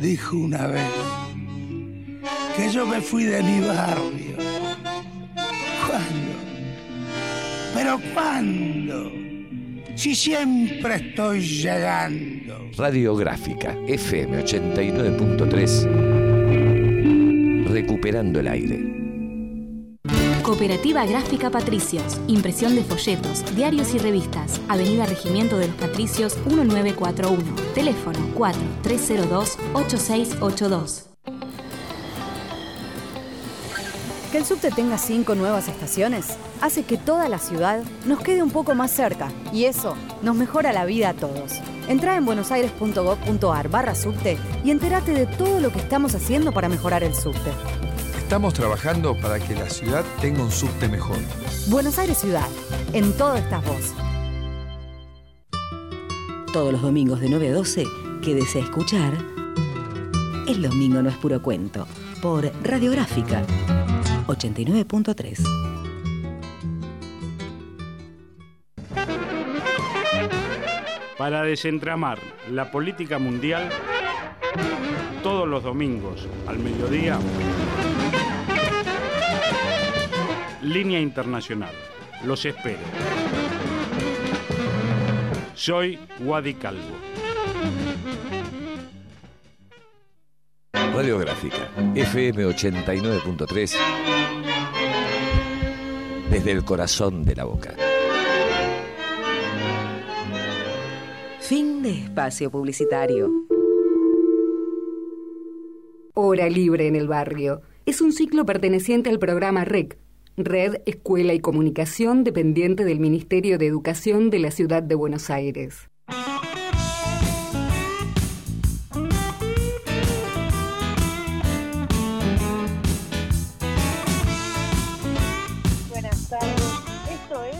dijo una vez que yo me fui de mi barrio. ¿Cuándo? ¿Pero cuándo? Si siempre estoy llegando. Radiográfica FM 89.3 Recuperando el aire. Cooperativa Gráfica Patricios. Impresión de folletos, diarios y revistas. Avenida Regimiento de los Patricios 1941. Teléfono 4302-8682. Que el subte tenga cinco nuevas estaciones hace que toda la ciudad nos quede un poco más cerca y eso nos mejora la vida a todos. Entra en buenosaires.gov.ar barra subte y entérate de todo lo que estamos haciendo para mejorar el subte. Estamos trabajando para que la ciudad tenga un subte mejor. Buenos Aires Ciudad, en todo estás vos. Todos los domingos de 9 a 12, quédese a escuchar El Domingo no es puro cuento, por Radiográfica 89.3. Para desentramar la política mundial, todos los domingos al mediodía, Línea Internacional. Los espero. Soy Wadi Calvo. Radiográfica FM 89.3 Desde el corazón de la boca. Fin de espacio publicitario. Hora Libre en el Barrio. Es un ciclo perteneciente al programa REC, Red Escuela y Comunicación dependiente del Ministerio de Educación de la Ciudad de Buenos Aires. Buenas tardes. Esto es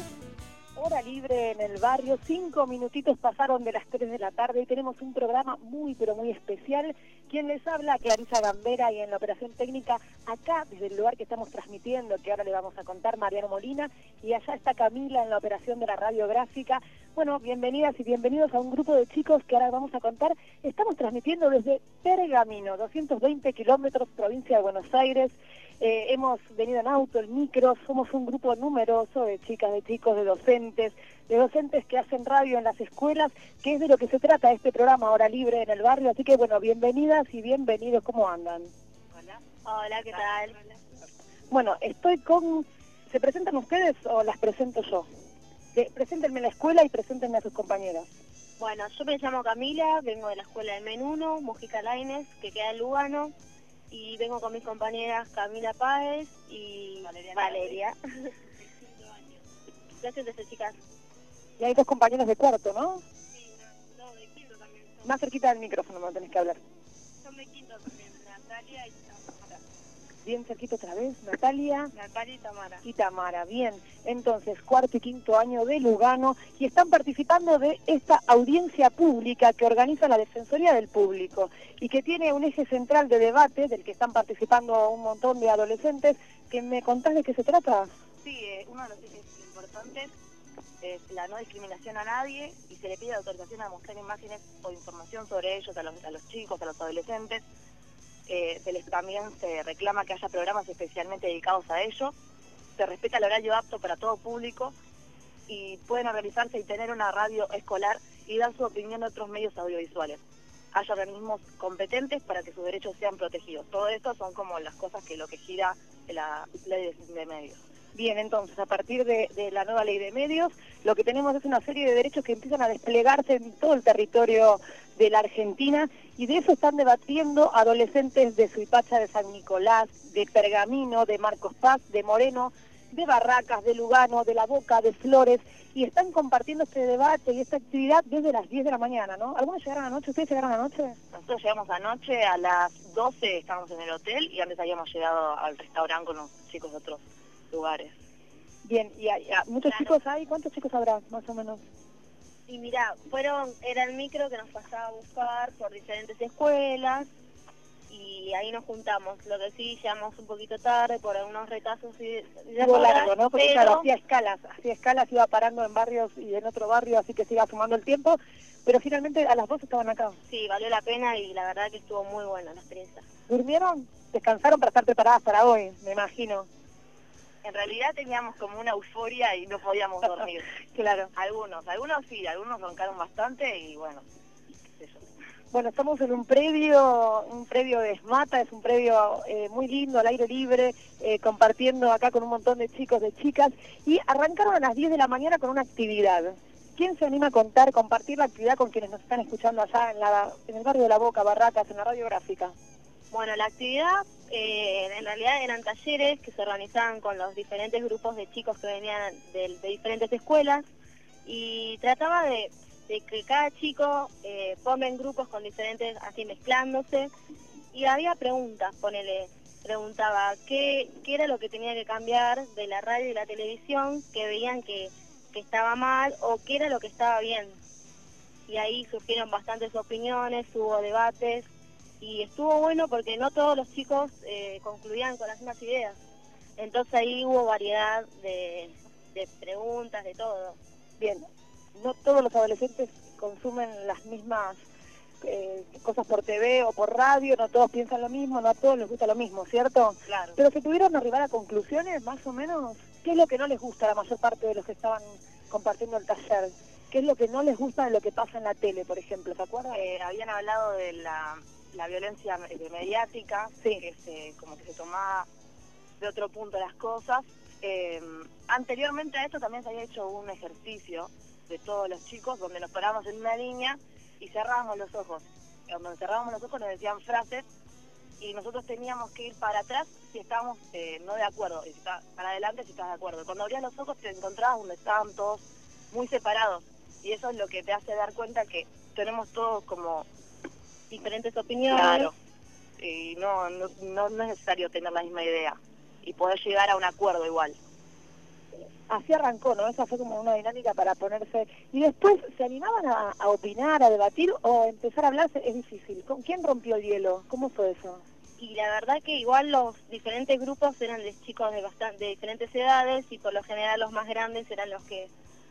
Hora Libre en el barrio. Cinco minutitos pasaron de las tres de la tarde y tenemos un programa muy, pero muy especial. Quien les habla, Clarisa Gambera, y en la operación técnica, acá, desde el lugar que estamos transmitiendo, que ahora le vamos a contar, Mariano Molina, y allá está Camila en la operación de la radiográfica. Bueno, bienvenidas y bienvenidos a un grupo de chicos que ahora vamos a contar. Estamos transmitiendo desde Pergamino, 220 kilómetros, provincia de Buenos Aires. Eh, hemos venido en auto, en micro, somos un grupo numeroso de chicas, de chicos, de docentes, de docentes que hacen radio en las escuelas, que es de lo que se trata este programa Hora Libre en el barrio. Así que bueno, bienvenidas y bienvenidos, ¿cómo andan? Hola. Hola, ¿qué tal? Bueno, estoy con... ¿Se presentan ustedes o las presento yo? Que, preséntenme la escuela y preséntenme a sus compañeras. Bueno, yo me llamo Camila, vengo de la escuela de Men 1, Mujica Laines, que queda en Lugano, y vengo con mis compañeras Camila Páez y Valeria. Gracias desde chicas. Y hay dos compañeros de cuarto, ¿no? Sí, no, no, de quinto también. Son, Más cerquita del micrófono me tenés que hablar. son de quinto también, Natalia y. Bien cerquita otra vez, Natalia Natalia y Tamara. y Tamara. Bien, entonces cuarto y quinto año de Lugano y están participando de esta audiencia pública que organiza la Defensoría del Público y que tiene un eje central de debate del que están participando un montón de adolescentes. ¿Que me contás de qué se trata? Sí, eh, uno de los ejes importantes es la no discriminación a nadie y se le pide autorización a mostrar imágenes o información sobre ellos a los, a los chicos, a los adolescentes. Eh, también se reclama que haya programas especialmente dedicados a ello. Se respeta el horario apto para todo público y pueden organizarse y tener una radio escolar y dar su opinión en otros medios audiovisuales. Haya organismos competentes para que sus derechos sean protegidos. Todo esto son como las cosas que lo que gira la ley de medios. Bien, entonces, a partir de, la nueva ley de medios, lo que tenemos es una serie de derechos que empiezan a desplegarse en todo el territorio de la Argentina y de eso están debatiendo adolescentes de Suipacha, de San Nicolás, de Pergamino, de Marcos Paz, de Moreno, de Barracas, de Lugano, de La Boca, de Flores, y están compartiendo este debate y esta actividad desde las 10 de la mañana, ¿no? ¿Algunos llegaron anoche? ¿Ustedes llegaron anoche? Nosotros llegamos anoche a las 12, estábamos en el hotel y antes habíamos llegado al restaurante con los chicos de otros lugares. Bien, ¿y hay, hay- muchos Claro. chicos hay? ¿Cuántos chicos habrá, más o menos? Y mira, fueron, era el micro que nos pasaba a buscar por diferentes escuelas y ahí nos juntamos. Lo que sí, llegamos un poquito tarde por algunos retazos y Estuvo largo, ¿no? Porque pero- claro, hacía escalas, hacía escalas, iba parando en barrios y en otro barrio, así que se iba sumando el tiempo, pero finalmente a las dos estaban acá. Sí, valió la pena y la verdad que estuvo muy buena la experiencia. ¿Durmieron? Descansaron para estar preparadas para hoy, me imagino. En realidad teníamos como una euforia y no podíamos dormir. claro. Algunos, algunos sí, algunos roncaron bastante y bueno. Bueno, estamos en un predio, un predio de Esmata, es un predio eh, muy lindo, al aire libre, eh, compartiendo acá con un montón de chicos, de chicas, y arrancaron a las 10 de la mañana con una actividad. ¿Quién se anima a contar, compartir la actividad con quienes nos están escuchando allá en, la, en el barrio de La Boca, Barracas, en la radiográfica? Bueno, la actividad eh, en realidad eran talleres que se organizaban con los diferentes grupos de chicos que venían de, diferentes escuelas y trataba de, que cada chico eh, ponga en grupos con diferentes, así mezclándose y había preguntas, ponele, preguntaba qué, era lo que tenía que cambiar de la radio y la televisión que veían que estaba mal o qué era lo que estaba bien. Y ahí surgieron bastantes opiniones, hubo debates y estuvo bueno porque no todos los chicos eh, concluían con las mismas ideas. Entonces ahí hubo variedad de, de preguntas, de todo. Bien, no todos los adolescentes consumen las mismas eh, cosas por TV o por radio, no todos piensan lo mismo, no a todos les gusta lo mismo, ¿cierto? Claro. Pero se tuvieron que arribar a conclusiones, más o menos, ¿qué es lo que no les gusta a la mayor parte de los que estaban compartiendo el taller? ¿Qué es lo que no les gusta de lo que pasa en la tele, por ejemplo? ¿Se acuerdan? Eh, habían hablado de la, la violencia mediática, que se, como que se tomaba de otro punto las cosas. Eh, anteriormente a esto también se había hecho un ejercicio de todos los chicos donde nos parábamos en una línea y cerrábamos los ojos. Cuando cerrábamos los ojos nos decían frases y nosotros teníamos que ir para atrás si estábamos eh, no de acuerdo, y si está- para adelante si estás de acuerdo. Cuando abrías los ojos te encontrabas donde estaban todos muy separados y eso es lo que te hace dar cuenta que tenemos todos como diferentes opiniones Claro. y no, no, no, es necesario tener la misma idea y poder llegar a un acuerdo igual. Así arrancó, ¿no? Esa fue como una dinámica para ponerse... Y después, ¿se animaban a, a opinar, a debatir o empezar a hablar? Es difícil. ¿Con quién rompió el hielo? ¿Cómo fue eso? Y la verdad que igual los diferentes grupos eran de chicos de, bastan- de diferentes edades y por lo general los más grandes eran los que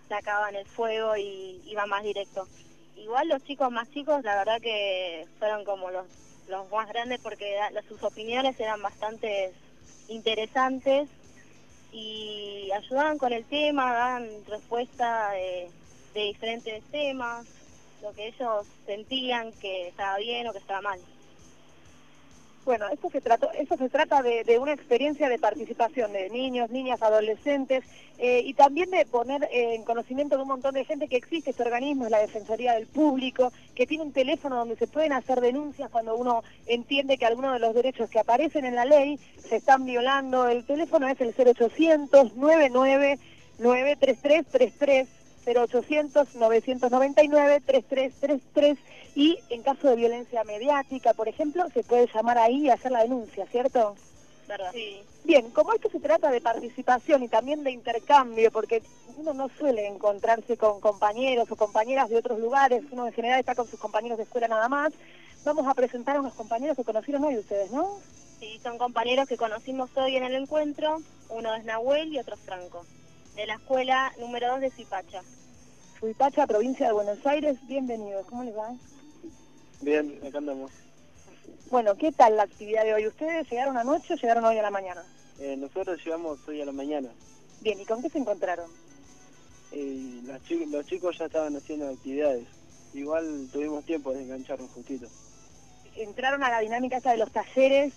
sacaban el fuego y iban más directo. Igual los chicos más chicos, la verdad que fueron como los, los más grandes porque sus opiniones eran bastante interesantes y ayudaban con el tema, daban respuesta de diferentes temas, lo que ellos sentían que estaba bien o que estaba mal. Bueno, esto se trató, eso se trata de, una experiencia de participación de niños, niñas, adolescentes eh, y también de poner en conocimiento de un montón de gente que existe este organismo, la Defensoría del Público, que tiene un teléfono donde se pueden hacer denuncias cuando uno entiende que algunos de los derechos que aparecen en la ley se están violando. El teléfono es el 0800 99 93333 0800 999 3333 y en caso de violencia mediática, por ejemplo, se puede llamar ahí y hacer la denuncia, ¿cierto? ¿Verdad? Sí. Bien, como esto se trata de participación y también de intercambio, porque uno no suele encontrarse con compañeros o compañeras de otros lugares, uno en general está con sus compañeros de escuela nada más, vamos a presentar a unos compañeros que conocieron hoy ustedes, ¿no? Sí, son compañeros que conocimos hoy en el encuentro. Uno es Nahuel y otro es Franco, de la escuela número 2 de Zipacha. Suipacha, provincia de Buenos Aires, bienvenidos, ¿cómo les va? Bien, acá andamos. Bueno, ¿qué tal la actividad de hoy? ¿Ustedes llegaron anoche o llegaron hoy a la mañana? Eh, nosotros llegamos hoy a la mañana. Bien, ¿y con qué se encontraron? Eh, los chicos ya estaban haciendo actividades. Igual tuvimos tiempo de engancharnos justito. Entraron a la dinámica esta de los talleres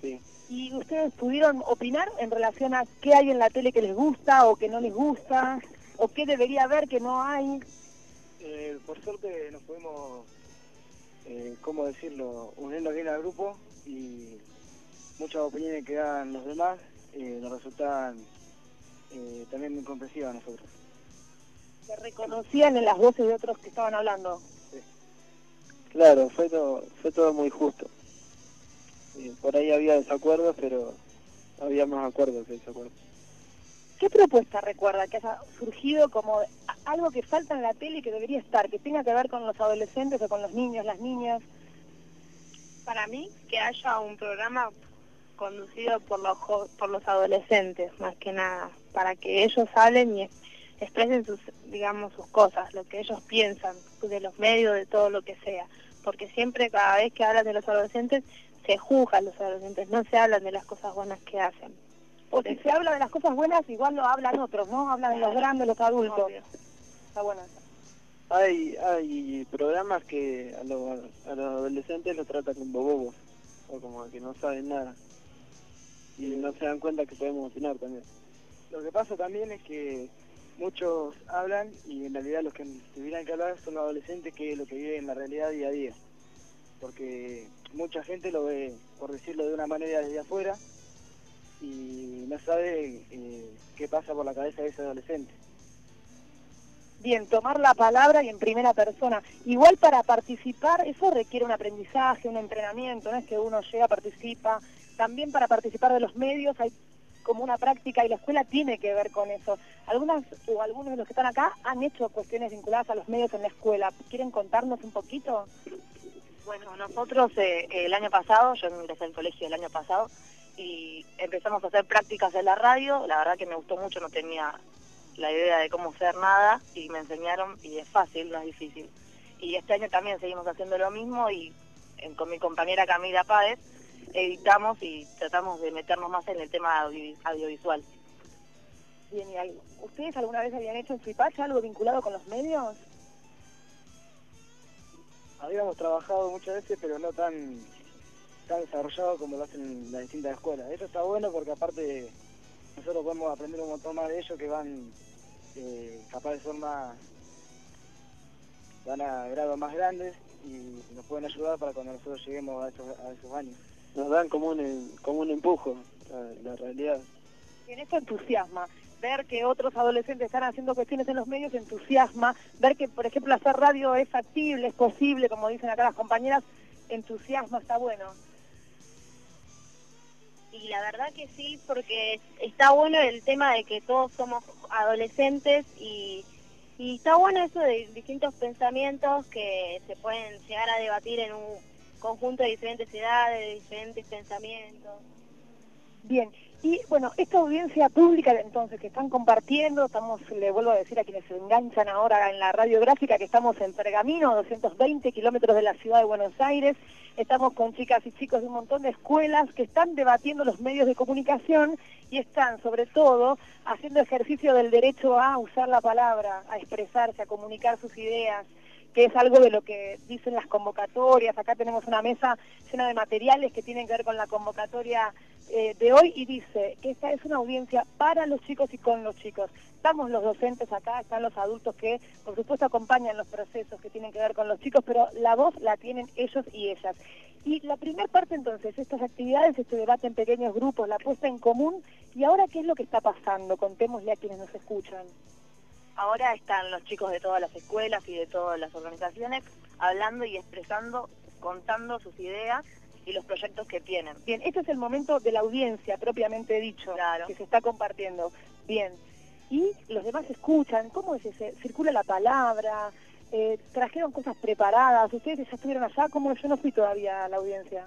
Sí. y ustedes pudieron opinar en relación a qué hay en la tele que les gusta o que no les gusta o qué debería haber que no hay. Eh, por suerte nos pudimos, eh, ¿cómo decirlo?, unirnos bien al grupo y muchas opiniones que daban los demás eh, nos resultaban eh, también muy comprensivas a nosotros. Se reconocían en las voces de otros que estaban hablando. Claro, fue todo, fue todo muy justo. Eh, por ahí había desacuerdos, pero había más acuerdos que desacuerdos. ¿Qué propuesta recuerda que haya surgido como algo que falta en la tele y que debería estar, que tenga que ver con los adolescentes o con los niños, las niñas? Para mí, que haya un programa conducido por los por los adolescentes, más que nada, para que ellos hablen y expresen sus, digamos, sus cosas, lo que ellos piensan, de los medios, de todo lo que sea. Porque siempre, cada vez que hablan de los adolescentes, se juzgan los adolescentes, no se hablan de las cosas buenas que hacen. Porque se habla de las cosas buenas, igual lo hablan otros, ¿no? Hablan de los grandes, los adultos. Está bueno Hay, hay programas que a, los a los adolescentes los tratan como bobos, o como que no saben nada. Y no se dan cuenta que podemos opinar también. Lo que pasa también es que muchos hablan y en realidad los que tuvieran que hablar son los adolescentes que es lo que viven en la realidad día a día. Porque mucha gente lo ve, por decirlo de una manera desde afuera, y no sabe eh, qué pasa por la cabeza de ese adolescente. Bien, tomar la palabra y en primera persona. Igual para participar, eso requiere un aprendizaje, un entrenamiento, no es que uno llega, participa. También para participar de los medios hay como una práctica y la escuela tiene que ver con eso. Algunas o algunos de los que están acá han hecho cuestiones vinculadas a los medios en la escuela. ¿Quieren contarnos un poquito? Bueno, nosotros eh, el año pasado, yo ingresé al colegio el año pasado y empezamos a hacer prácticas en la radio. La verdad que me gustó mucho, no tenía la idea de cómo hacer nada y me enseñaron y es fácil, no es difícil. Y este año también seguimos haciendo lo mismo y con mi compañera Camila Páez editamos y tratamos de meternos más en el tema audiovisual. Bien, ¿y ¿ustedes alguna vez habían hecho en Fripacha algo vinculado con los medios? Habíamos trabajado muchas veces, pero no tan, tan desarrollado como lo hacen las distintas escuelas. Eso está bueno porque aparte nosotros podemos aprender un montón más de ellos que van eh, capaz de ser más, van a grados más grandes y nos pueden ayudar para cuando nosotros lleguemos a esos, a esos años nos dan como un, como un empujo a la realidad. Y en esto entusiasma, ver que otros adolescentes están haciendo cuestiones en los medios entusiasma, ver que, por ejemplo, hacer radio es factible, es posible, como dicen acá las compañeras, entusiasma, está bueno. Y la verdad que sí, porque está bueno el tema de que todos somos adolescentes y, y está bueno eso de distintos pensamientos que se pueden llegar a debatir en un conjunto de diferentes edades, de diferentes pensamientos. Bien, y bueno, esta audiencia pública entonces que están compartiendo, estamos, le vuelvo a decir a quienes se enganchan ahora en la radiográfica que estamos en Pergamino, 220 kilómetros de la ciudad de Buenos Aires, estamos con chicas y chicos de un montón de escuelas que están debatiendo los medios de comunicación y están sobre todo haciendo ejercicio del derecho a usar la palabra, a expresarse, a comunicar sus ideas, que es algo de lo que dicen las convocatorias. Acá tenemos una mesa llena de materiales que tienen que ver con la convocatoria eh, de hoy y dice que esta es una audiencia para los chicos y con los chicos. Estamos los docentes acá, están los adultos que por supuesto acompañan los procesos que tienen que ver con los chicos, pero la voz la tienen ellos y ellas. Y la primera parte entonces, estas actividades, este debate en pequeños grupos, la puesta en común, y ahora qué es lo que está pasando, contémosle a quienes nos escuchan. Ahora están los chicos de todas las escuelas y de todas las organizaciones hablando y expresando, contando sus ideas y los proyectos que tienen. Bien, este es el momento de la audiencia propiamente dicho, que se está compartiendo. Bien, y los demás escuchan, ¿cómo es ese? Circula la palabra, eh, trajeron cosas preparadas, ustedes ya estuvieron allá, ¿cómo yo no fui todavía a la audiencia?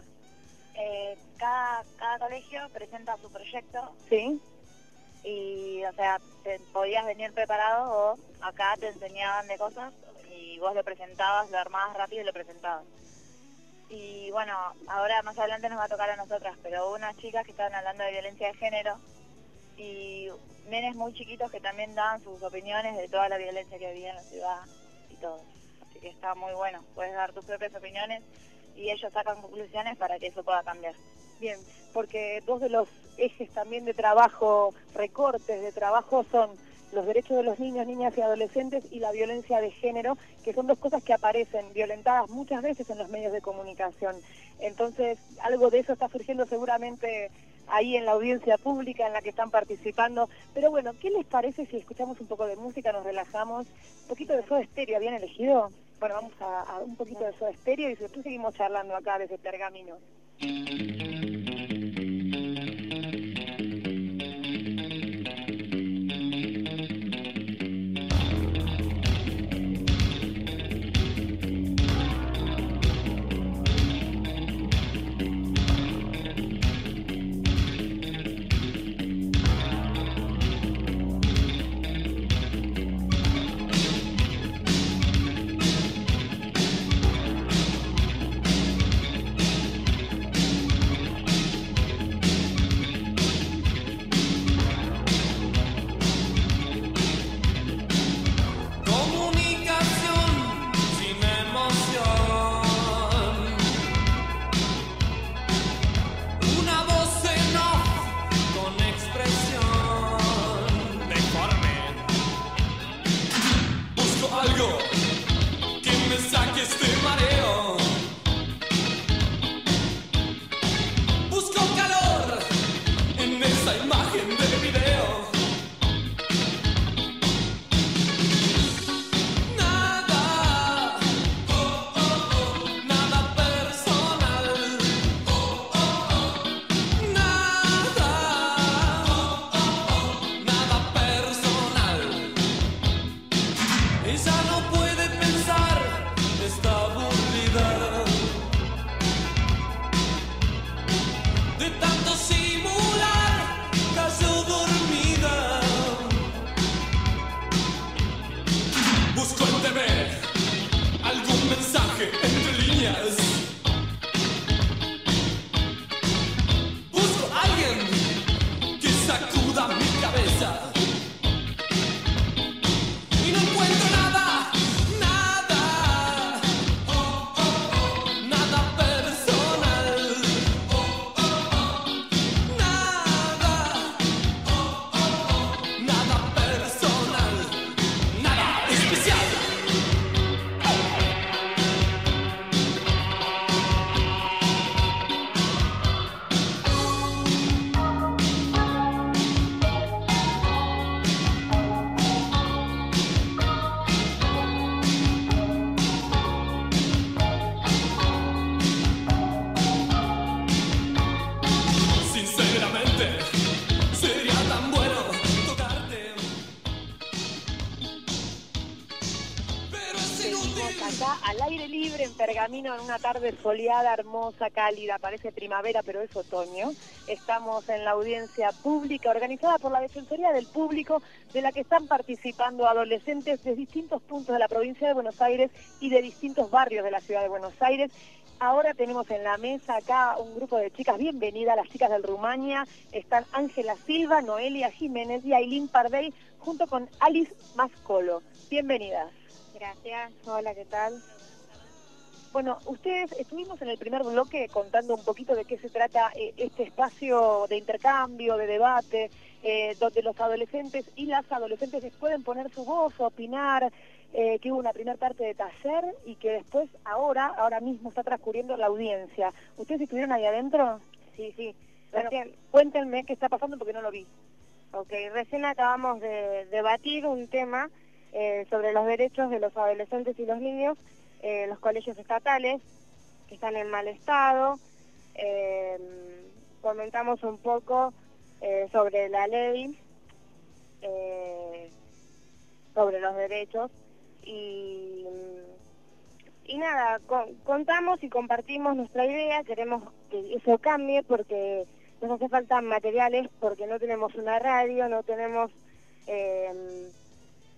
Eh, cada, cada colegio presenta su proyecto. Sí y, o sea, podías venir preparado o acá te enseñaban de cosas y vos lo presentabas, lo armabas rápido y lo presentabas. Y bueno, ahora más adelante nos va a tocar a nosotras, pero unas chicas que estaban hablando de violencia de género y nenes muy chiquitos que también daban sus opiniones de toda la violencia que había en la ciudad y todo. Así que está muy bueno, puedes dar tus propias opiniones y ellos sacan conclusiones para que eso pueda cambiar. Bien, porque dos de los ejes también de trabajo, recortes de trabajo son los derechos de los niños, niñas y adolescentes y la violencia de género, que son dos cosas que aparecen violentadas muchas veces en los medios de comunicación. Entonces, algo de eso está surgiendo seguramente ahí en la audiencia pública en la que están participando. Pero bueno, ¿qué les parece si escuchamos un poco de música, nos relajamos? Un poquito de Soda Estéreo, ¿habían elegido? Bueno, vamos a, un poquito de Soda Estéreo y después seguimos charlando acá desde Pergamino. Pergamino en una tarde soleada, hermosa, cálida, parece primavera, pero es otoño. Estamos en la audiencia pública organizada por la Defensoría del Público, de la que están participando adolescentes de distintos puntos de la provincia de Buenos Aires y de distintos barrios de la ciudad de Buenos Aires. Ahora tenemos en la mesa acá un grupo de chicas, bienvenidas, las chicas del Rumania, están Ángela Silva, Noelia Jiménez y Ailín Pardey, junto con Alice Mascolo. Bienvenidas. Gracias. Hola, ¿qué tal? Bueno, ustedes estuvimos en el primer bloque contando un poquito de qué se trata eh, este espacio de intercambio, de debate, eh, donde los adolescentes y las adolescentes pueden poner su voz, opinar, eh, que hubo una primera parte de taller y que después ahora, ahora mismo está transcurriendo la audiencia. ¿Ustedes estuvieron ahí adentro? Sí, sí. Bueno, cuéntenme qué está pasando porque no lo vi. Ok, recién acabamos de debatir un tema sobre los derechos de los adolescentes y los niños en los colegios estatales que están en mal estado. Eh, comentamos un poco eh, sobre la ley, sobre los derechos y, y nada, contamos y compartimos nuestra idea, queremos que eso cambie porque nos hace falta materiales porque no tenemos una radio, no tenemos...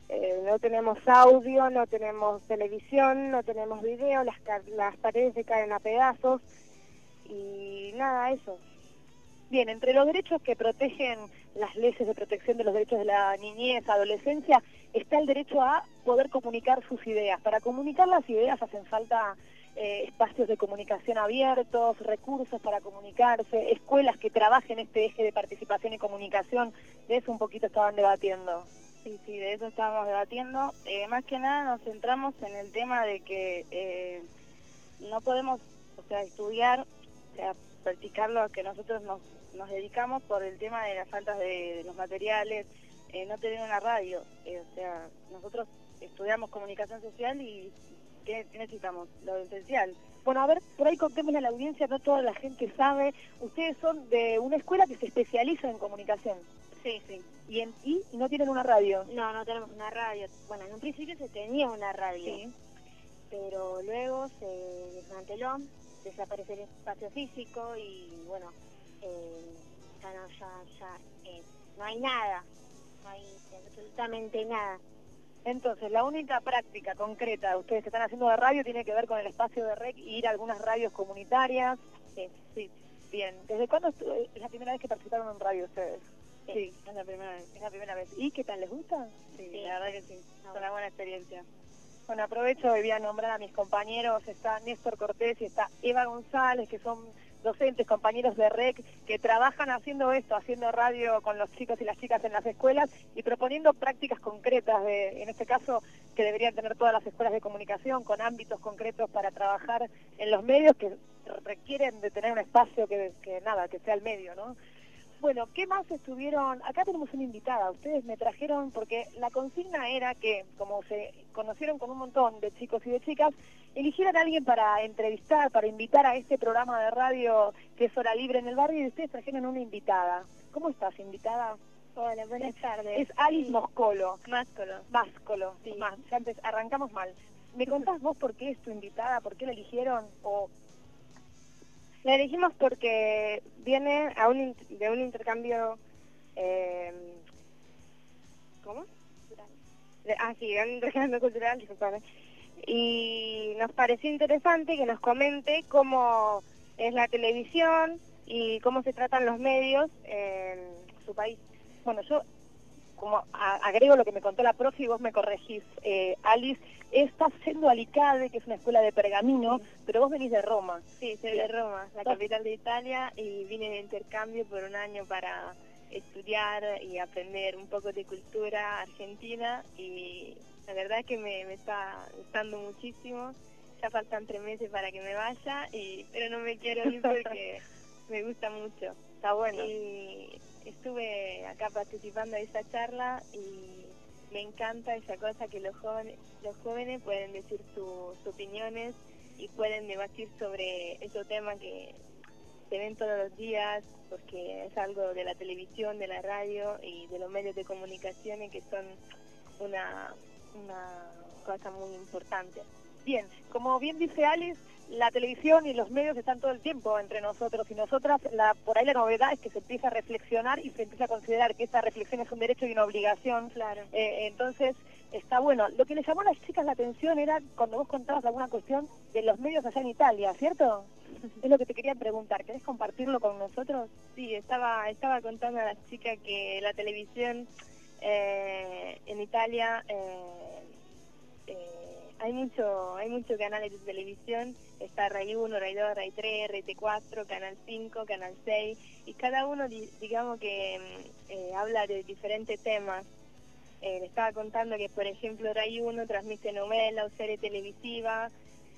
Eh, no tenemos audio, no tenemos televisión, no tenemos video, las, las paredes se caen a pedazos y nada, eso. Bien, entre los derechos que protegen las leyes de protección de los derechos de la niñez, adolescencia, está el derecho a poder comunicar sus ideas. Para comunicar las ideas hacen falta eh, espacios de comunicación abiertos, recursos para comunicarse, escuelas que trabajen este eje de participación y comunicación. De eso un poquito estaban debatiendo. Sí, sí, de eso estábamos debatiendo. Eh, más que nada nos centramos en el tema de que eh, no podemos, o sea, estudiar, o sea, practicar lo que nosotros nos, nos dedicamos por el tema de las faltas de, los materiales, eh, no tener una radio. o sea, nosotros estudiamos comunicación social y ¿qué necesitamos? Lo esencial. Bueno, a ver, por ahí contémosle a la audiencia, no toda la gente sabe. Ustedes son de una escuela que se especializa en comunicación. Sí, sí. ¿Y, en, ¿Y no tienen una radio? No, no tenemos una radio. Bueno, en un principio se tenía una radio, sí. pero luego se desmanteló, desapareció el espacio físico y bueno, eh, ya no, ya, ya, eh, no hay nada, no hay absolutamente nada. Entonces, la única práctica concreta ustedes que están haciendo de radio tiene que ver con el espacio de REC y ir a algunas radios comunitarias. Sí, sí. Bien, ¿desde cuándo es la primera vez que participaron en radio ustedes? Sí, es la primera vez. Es la primera vez. ¿Y qué tal? ¿Les gusta? Sí, la verdad que sí. Es una buena experiencia. Bueno, aprovecho y voy a nombrar a mis compañeros. Está Néstor Cortés y está Eva González, que son docentes, compañeros de REC, que trabajan haciendo esto, haciendo radio con los chicos y las chicas en las escuelas y proponiendo prácticas concretas, de, en este caso, que deberían tener todas las escuelas de comunicación, con ámbitos concretos para trabajar en los medios que requieren de tener un espacio que, que nada, que sea el medio, ¿no? Bueno, ¿qué más estuvieron? Acá tenemos una invitada. Ustedes me trajeron porque la consigna era que, como se conocieron con un montón de chicos y de chicas, eligieran a alguien para entrevistar, para invitar a este programa de radio que es Hora Libre en el barrio y ustedes trajeron una invitada. ¿Cómo estás, invitada? Hola, buenas tardes. Es Alice Moscolo. Máscolo. Máscolo, sí. Más, ya arrancamos mal. ¿Me contás vos por qué es tu invitada? ¿Por qué la eligieron? ¿O la elegimos porque viene de un intercambio... Eh, ¿Cómo? Ah, sí, un intercambio cultural, disculpame. Y nos pareció interesante que nos comente cómo es la televisión y cómo se tratan los medios en su país. Bueno, yo como agrego lo que me contó la profe y vos me corregís, eh, Alice, estás yendo a Licade, que es una escuela de pergamino, pero vos venís de Roma. Sí, soy de Roma, la capital de Italia, y vine de intercambio por un año para estudiar y aprender un poco de cultura argentina y la verdad es que me, está gustando muchísimo. Ya faltan tres meses para que me vaya, y, pero no me quiero ir porque me gusta mucho. Está bueno. Y estuve acá participando de esta charla y me encanta esa cosa que los jóvenes, los jóvenes pueden decir sus opiniones y pueden debatir sobre esos temas que se ven todos los días porque es algo de la televisión, de la radio y de los medios de comunicación que son una, una cosa muy importante. Bien, como bien dice Alice, la televisión y los medios están todo el tiempo entre nosotros y nosotras. La, por ahí la novedad es que se empieza a reflexionar y se empieza a considerar que esa reflexión es un derecho y una obligación. Claro. Eh, entonces, está bueno. Lo que le llamó a las chicas la atención era cuando vos contabas alguna cuestión de los medios allá en Italia, ¿cierto? es lo que te quería preguntar. ¿Querés compartirlo con nosotros? Sí, estaba, estaba contando a las chicas que la televisión eh, en Italia eh, hay mucho hay muchos canales de televisión. Está Ray 1, Ray 2, Ray 3, RT4, Canal 5, Canal 6 y cada uno di- digamos que mm, eh, habla de diferentes temas. Eh, le estaba contando que por ejemplo Ray 1 transmite novelas o series televisivas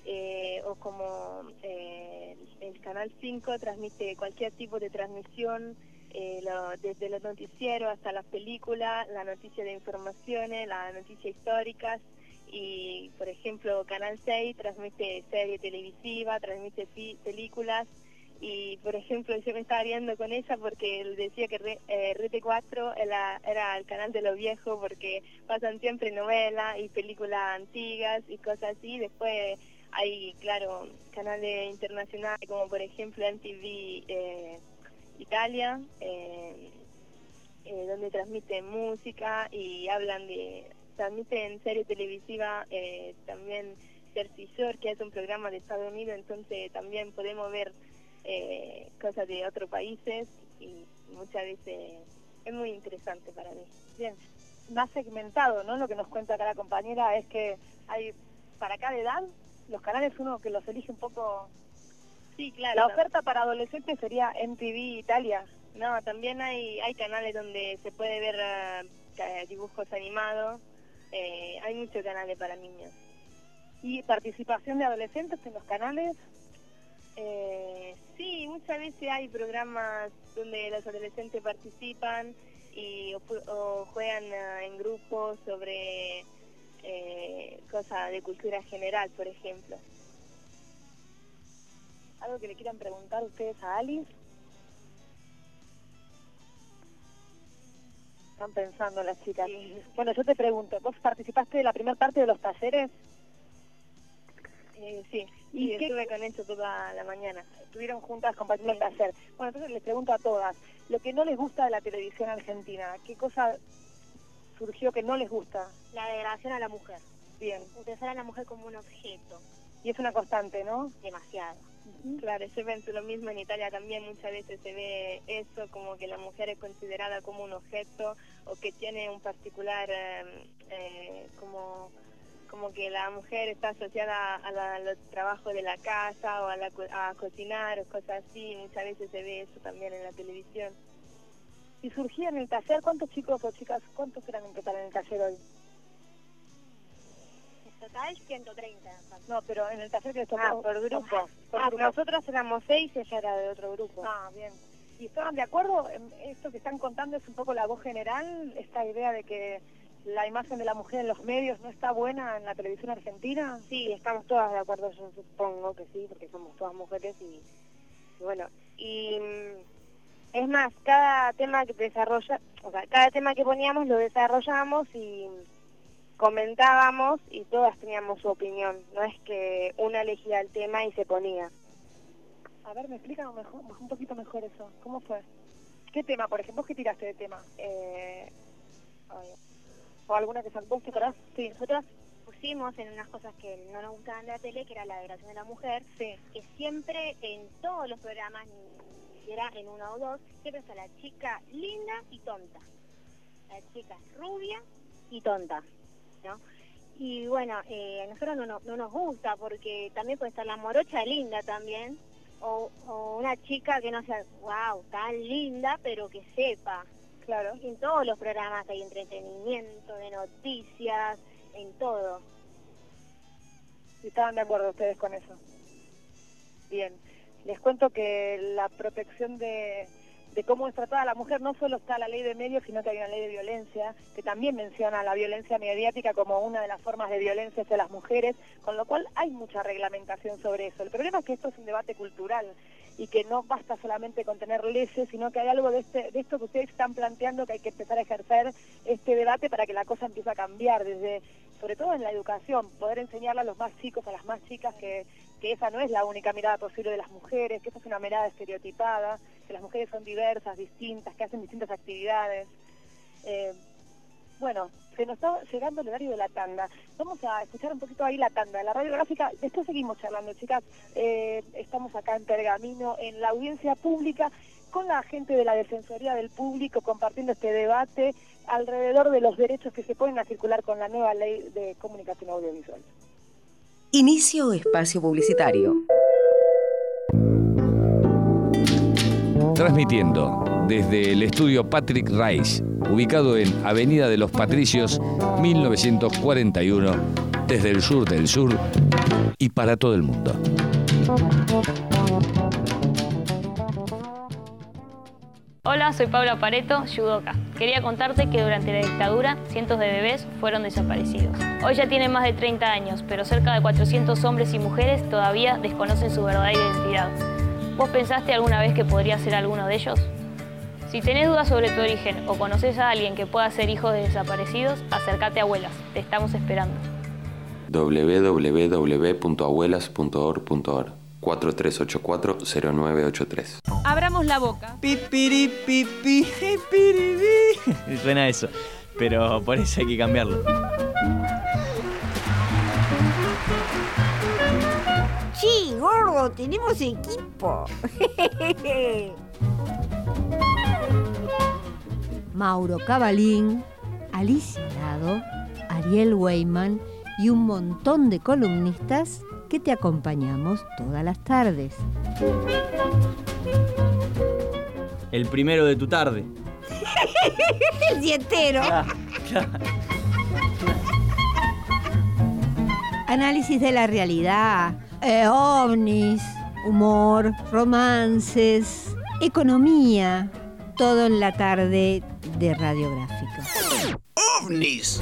eh, o como eh, el Canal 5 transmite cualquier tipo de transmisión eh, lo- desde los noticieros hasta las películas, la noticia de informaciones, las noticias históricas y por ejemplo Canal 6 transmite serie televisiva, transmite películas y por ejemplo yo me estaba riendo con ella porque él decía que Re- eh, RT4 era, el canal de lo viejo porque pasan siempre novelas y películas antiguas y cosas así, después hay claro canales internacionales como por ejemplo MTV eh, Italia eh, donde transmiten música y hablan de transmiten serie televisiva eh, también Jersey Shore que es un programa de Estados Unidos entonces también podemos ver eh, cosas de otros países y muchas veces es muy interesante para mí Bien, más segmentado, ¿no? Lo que nos cuenta acá la compañera es que hay para cada edad los canales uno que los elige un poco. Sí, claro. La oferta para adolescentes sería MTV Italia. No, también hay, hay canales donde se puede ver ah, dibujos animados. Eh, hay muchos canales para niños. ¿Y participación de adolescentes en los canales? Eh, sí, muchas veces hay programas donde los adolescentes participan y juegan ah, en grupos sobre eh, cosas de cultura general, por ejemplo. ¿Algo que le quieran preguntar ustedes a Alice? Están pensando las chicas. Bueno, yo te pregunto, ¿vos participaste de la primera parte de los talleres? Eh, sí, ¿Y y estuve con eso toda la mañana. Estuvieron juntas compartiendo el taller. Bueno, entonces les pregunto a todas, lo que no les gusta de la televisión argentina, ¿qué cosa surgió que no les gusta? La degradación a la mujer. Bien. Utilizar a la mujer como un objeto. Y es una constante, ¿no? Demasiado. Claro, yo pienso lo mismo en Italia también muchas veces se ve eso como que la mujer es considerada como un objeto o que tiene un particular eh, eh, como como que la mujer está asociada a, la- a los trabajos de la casa o a, la, a cocinar o cosas así, muchas veces se ve eso también en la televisión. Y surgía en el taller, ¿cuántos chicos o chicas, cuántos eran en total en el taller hoy? Total, 130. No, pero en el taller que les tocó. Ah, por grupo. Por Ah, grupo. nosotras éramos seis y ella era de otro grupo. Ah, bien. ¿Y estaban de acuerdo? Esto que están contando es un poco la voz general, esta idea de que la imagen de la mujer en los medios no está buena en la televisión argentina. Sí, estamos todas de acuerdo, yo supongo que sí, porque somos todas mujeres y, y bueno, y mm, es más, cada tema que desarrolla, o sea, cada tema que poníamos lo desarrollamos y comentábamos y todas teníamos su opinión, no es que una elegía el tema y se ponía. A ver, me explican mejor, un poquito mejor eso. ¿Cómo fue? ¿Qué tema, por ejemplo? ¿Vos qué tiraste de tema? Eh, ¿O alguna que vos te acordás? Sí. Nosotros pusimos en unas cosas que no nos gustaban de la tele, que era la degradación de la mujer, que siempre en todos los programas, ni siquiera en uno o dos, siempre está la chica linda y tonta. La chica rubia y tonta, ¿no? Y bueno, eh, a nosotros no, no, no nos gusta porque también puede estar la morocha linda también, o, o una chica que no sea, wow, tan linda, pero que sepa. Claro. En todos los programas hay entretenimiento, de noticias, en todo. ¿Y estaban de acuerdo ustedes con eso? Bien. Les cuento que la protección de, de cómo es tratada la mujer no solo está la ley de medios, sino que hay una ley de violencia que también menciona la violencia mediática como una de las formas de violencia hacia las mujeres, con lo cual hay mucha reglamentación sobre eso. El problema es que esto es un debate cultural y que no basta solamente con tener leyes, sino que hay algo de, este, de esto que ustedes están planteando que hay que empezar a ejercer este debate para que la cosa empiece a cambiar desde sobre todo en la educación, poder enseñarle a los más chicos, a las más chicas, que, que esa no es la única mirada posible de las mujeres, que esa es una mirada estereotipada, que las mujeres son diversas, distintas, que hacen distintas actividades. Eh, bueno, se nos está llegando el horario de la tanda. Vamos a escuchar un poquito ahí la tanda, la radiográfica. Después seguimos charlando, chicas. Eh, estamos acá en Pergamino, en la audiencia pública, con la gente de la Defensoría del Público, compartiendo este debate alrededor de los derechos que se ponen a circular con la nueva ley de comunicación audiovisual. Inicio espacio publicitario. Transmitiendo desde el estudio Patrick Rice, ubicado en Avenida de los Patricios, 1941, desde el sur del sur y para todo el mundo. Hola, soy Paula Pareto, judoka. Quería contarte que durante la dictadura cientos de bebés fueron desaparecidos. Hoy ya tienen más de 30 años, pero cerca de 400 hombres y mujeres todavía desconocen su verdadera identidad. ¿Vos pensaste alguna vez que podría ser alguno de ellos? Si tenés dudas sobre tu origen o conoces a alguien que pueda ser hijo de desaparecidos, acércate a Abuelas. Te estamos esperando. www.abuelas.org.ar 4384-0983 Abramos la boca. Pipiri, pipi. Suena eso, pero por eso hay que cambiarlo. Sí, gordo, tenemos equipo. Mauro Cabalín, Alicia Lado, Ariel Weyman y un montón de columnistas que te acompañamos todas las tardes. El primero de tu tarde. El dietero. Análisis de la realidad, eh, ovnis, humor, romances, economía, todo en la tarde de radiográfica. ¡OVNIS!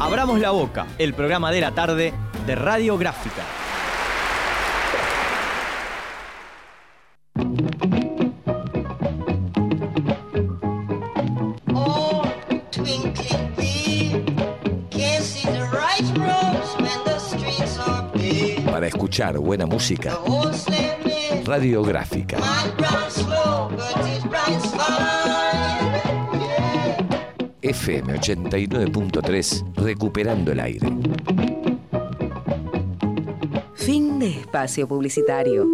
Abramos la boca, el programa de la tarde de Radiográfica. Para escuchar buena música, radiográfica. FM 89.3, recuperando el aire. Espacio publicitario.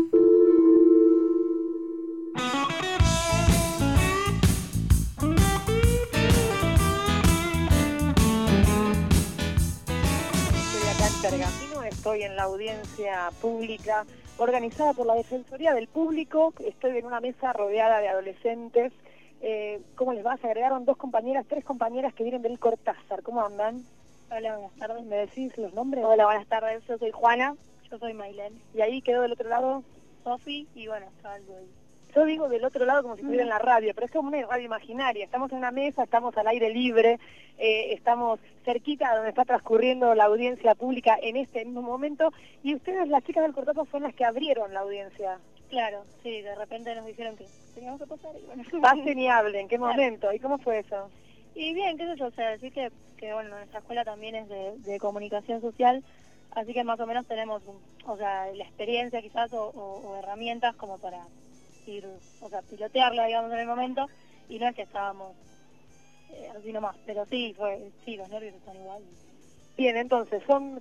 Estoy acá en Pergamino, estoy en la audiencia pública organizada por la Defensoría del Público. Estoy en una mesa rodeada de adolescentes. Eh, ¿Cómo les va? Se agregaron dos compañeras, tres compañeras que vienen del Cortázar. ¿Cómo andan? Hola, buenas tardes. ¿Me decís los nombres? Hola, buenas tardes. Yo soy Juana. Yo soy Mailén. ¿Y ahí quedó del otro lado? Sofi y bueno, algo ahí. Yo digo del otro lado como si estuviera en la radio, pero es como una radio imaginaria. Estamos en una mesa, estamos al aire libre, eh, estamos cerquita donde está transcurriendo la audiencia pública en este mismo momento. Y ustedes, las chicas del Cortázar, son las que abrieron la audiencia. Claro, sí, de repente nos dijeron que teníamos que pasar y bueno. Pasen y hablen, ¿en qué momento? ¿Y cómo fue eso? Y bien, qué sé yo, o sea, decir que, que bueno, nuestra escuela también es de, de comunicación social, así que más o menos tenemos, o sea, la experiencia quizás o, o- o herramientas como para ir, o sea, pilotearla, digamos, en el momento, y no es que estábamos eh, así nomás, pero sí, fue, sí, los nervios están igual. Bien, entonces, son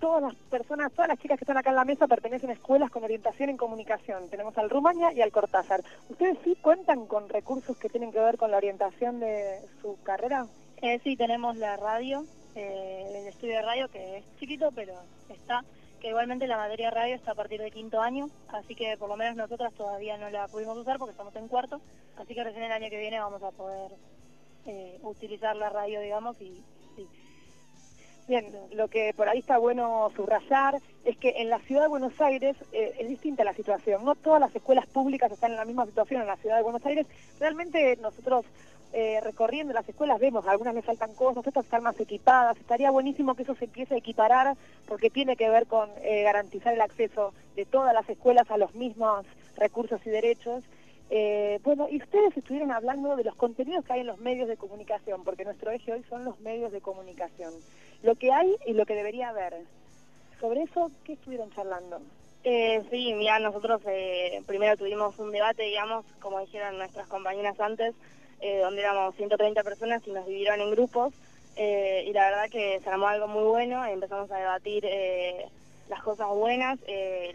todas las personas, todas las chicas que están acá en la mesa pertenecen a escuelas con orientación en comunicación. Tenemos al Rumaña y al Cortázar. ¿Ustedes sí cuentan con recursos que tienen que ver con la orientación de su carrera? Eh, sí, tenemos la radio, eh, el estudio de radio que es chiquito, pero está, que igualmente la materia radio está a partir de quinto año, así que por lo menos nosotras todavía no la pudimos usar porque estamos en cuarto, así que recién el año que viene vamos a poder eh, utilizar la radio, digamos, y sí. Bien, lo que por ahí está bueno subrayar es que en la ciudad de Buenos Aires eh, es distinta la situación. No todas las escuelas públicas están en la misma situación en la ciudad de Buenos Aires. Realmente nosotros eh, recorriendo las escuelas vemos, algunas les faltan cosas, otras están más equipadas. Estaría buenísimo que eso se empiece a equiparar porque tiene que ver con eh, garantizar el acceso de todas las escuelas a los mismos recursos y derechos. Eh, bueno, y ustedes estuvieron hablando de los contenidos que hay en los medios de comunicación, porque nuestro eje hoy son los medios de comunicación. Lo que hay y lo que debería haber. Sobre eso, ¿qué estuvieron charlando? Sí, mira, nosotros primero tuvimos un debate, digamos, como dijeron nuestras compañeras antes, eh, donde éramos 130 personas y nos dividieron en grupos. eh, y la verdad que se armó algo muy bueno, empezamos a debatir eh, las cosas buenas,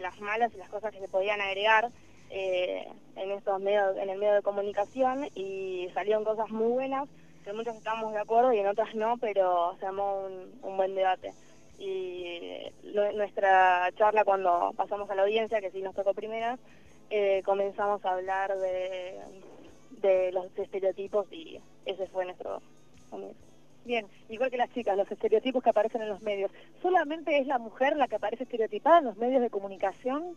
las malas y las cosas que se podían agregar en estos medios, en el medio de comunicación y salieron cosas muy buenas, que muchas estamos de acuerdo y en otras no, pero se armó un, buen debate. Y nu- nuestra charla cuando pasamos a la audiencia, que sí nos tocó primera, comenzamos a hablar de, de los estereotipos y ese fue nuestro comienzo. Bien, igual que las chicas, los estereotipos que aparecen en los medios. ¿Solamente es la mujer la que aparece estereotipada en los medios de comunicación?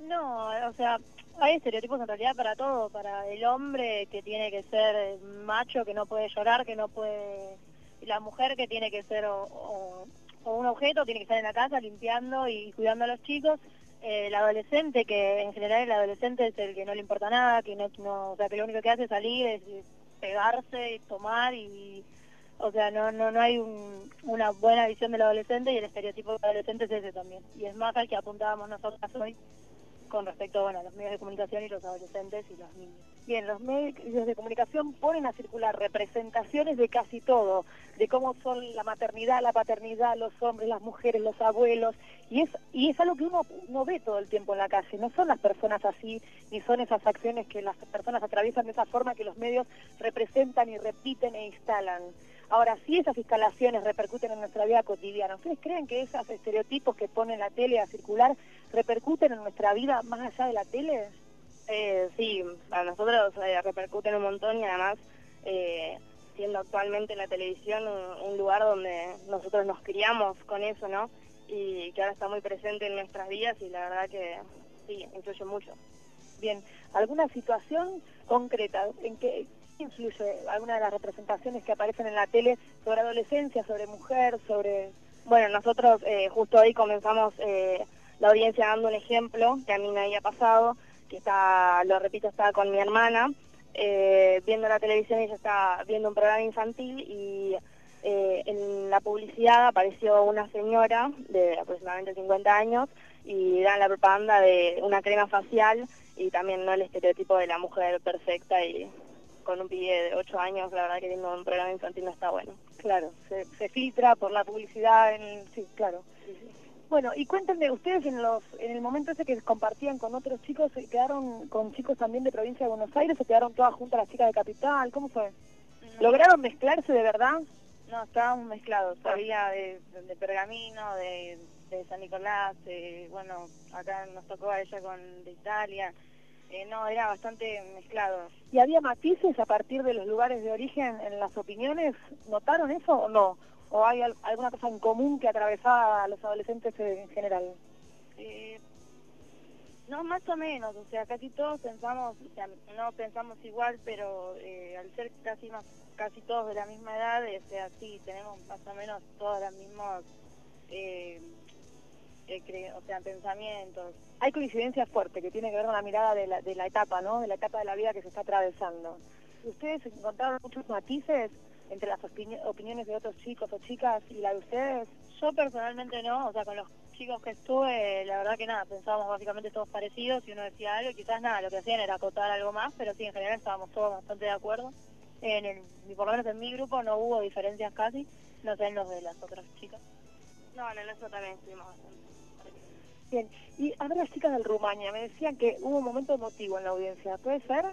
No, o sea, hay estereotipos en realidad para todo, para el hombre que tiene que ser macho, que no puede llorar, que no puede... la mujer que tiene que ser o, o- o un objeto, tiene que estar en la casa limpiando y cuidando a los chicos. Eh, el adolescente, que en general el adolescente es el que no le importa nada, que no, no o sea, que lo único que hace es salir, es pegarse, tomar y... O sea, no, no, no hay un- una buena visión del adolescente y el estereotipo del adolescente es ese también. Y es más al que apuntábamos nosotras hoy con respecto bueno, a los medios de comunicación y los adolescentes y los niños. Bien, los medios de comunicación ponen a circular representaciones de casi todo, de cómo son la maternidad, la paternidad, los hombres, las mujeres, los abuelos, y es y es algo que uno no ve todo el tiempo en la calle, no son las personas así, ni son esas acciones que las personas atraviesan de esa forma que los medios representan y repiten e instalan. Ahora, si esas instalaciones repercuten en nuestra vida cotidiana, ¿ustedes creen que esos estereotipos que pone la tele a circular repercuten en nuestra vida más allá de la tele? Eh, sí, a nosotros eh, repercuten un montón y además eh, siendo actualmente la televisión un, un lugar donde nosotros nos criamos con eso, ¿no? Y que ahora está muy presente en nuestras vidas y la verdad que sí, influye mucho. Bien, ¿alguna situación concreta en que influye alguna de las representaciones que aparecen en la tele sobre adolescencia, sobre mujer, sobre... Bueno, nosotros eh, justo hoy comenzamos eh, la audiencia dando un ejemplo que a mí me había pasado, que está, lo repito, estaba con mi hermana, eh, viendo la televisión y ella estaba viendo un programa infantil y eh, en la publicidad apareció una señora de aproximadamente 50 años y dan la propaganda de una crema facial y también no el estereotipo de la mujer perfecta y con un pibe de 8 años, la verdad que viendo un programa infantil no está bueno. Claro, se, se filtra por la publicidad, en... sí, claro. Bueno, y cuéntenme, ustedes en los en el momento ese que compartían con otros chicos, ¿se ¿quedaron con chicos también de provincia de Buenos Aires o quedaron todas juntas las chicas de Capital? ¿Cómo fue? ¿Lograron mezclarse de verdad? No, estábamos mezclados. Había de, de Pergamino, de, de San Nicolás, de, bueno, acá nos tocó a ella con de Italia. Eh, no, era bastante mezclado. ¿Y había matices a partir de los lugares de origen en las opiniones? ¿Notaron eso o no? ¿O hay al- alguna cosa en común que atravesaba a los adolescentes en general? Eh, no, más o menos, o sea, casi todos pensamos, o sea, no pensamos igual, pero eh, al ser casi más, casi todos de la misma edad, o sea, sí, tenemos más o menos todos los mismos, eh, o sea, pensamientos. Hay coincidencias fuertes que tienen que ver con la mirada de la, de la etapa, ¿no? De la etapa de la vida que se está atravesando. ¿Ustedes encontraron muchos matices entre las opini- opiniones de otros chicos o chicas y la de ustedes? Yo personalmente no, o sea, con los chicos que estuve, la verdad que nada, pensábamos básicamente todos parecidos y uno decía algo y quizás nada, lo que hacían era acotar algo más, pero sí, en general estábamos todos bastante de acuerdo. En el, por lo menos en mi grupo no hubo diferencias casi, no sé en los de las otras chicas. No, en el nuestro también estuvimos bastante. Bien, y a ver las chicas del Rumania, me decían que hubo un momento emotivo en la audiencia, ¿puede ser?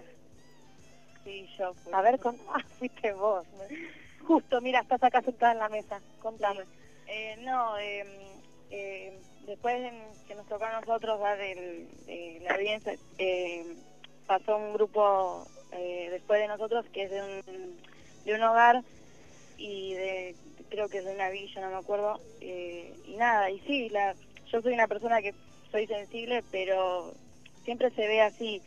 Sí, yo fui. A ver, con... ah, fuiste vos. Justo, mira, estás acá sentada en la mesa, contame. Eh, no, eh, eh, después de que nos tocó a nosotros dar el, eh, la audiencia, eh, pasó un grupo eh, después de nosotros que es de un, de un hogar y de creo que es de una villa, no me acuerdo. eh, y nada, y sí, la, yo soy una persona que soy sensible, pero siempre se ve así,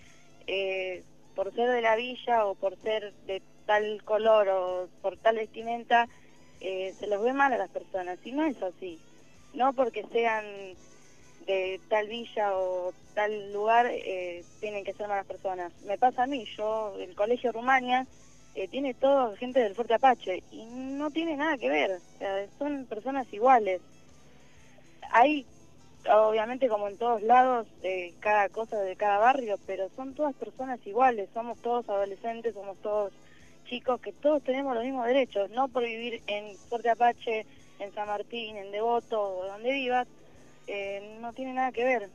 eh, por ser de la villa o por ser de tal color o por tal vestimenta, eh, se los ve mal a las personas y no es así. No porque sean de tal villa o tal lugar eh, tienen que ser malas personas. Me pasa a mí, yo, el colegio Rumania eh, tiene todo gente del Fuerte Apache y no tiene nada que ver, o sea, son personas iguales. Hay, obviamente como en todos lados, eh, cada cosa de cada barrio, pero son todas personas iguales, somos todos adolescentes, somos todos chicos que todos tenemos los mismos derechos, no por vivir en Fuerte Apache, en San Martín, en Devoto o donde vivas, eh, no tiene nada que ver.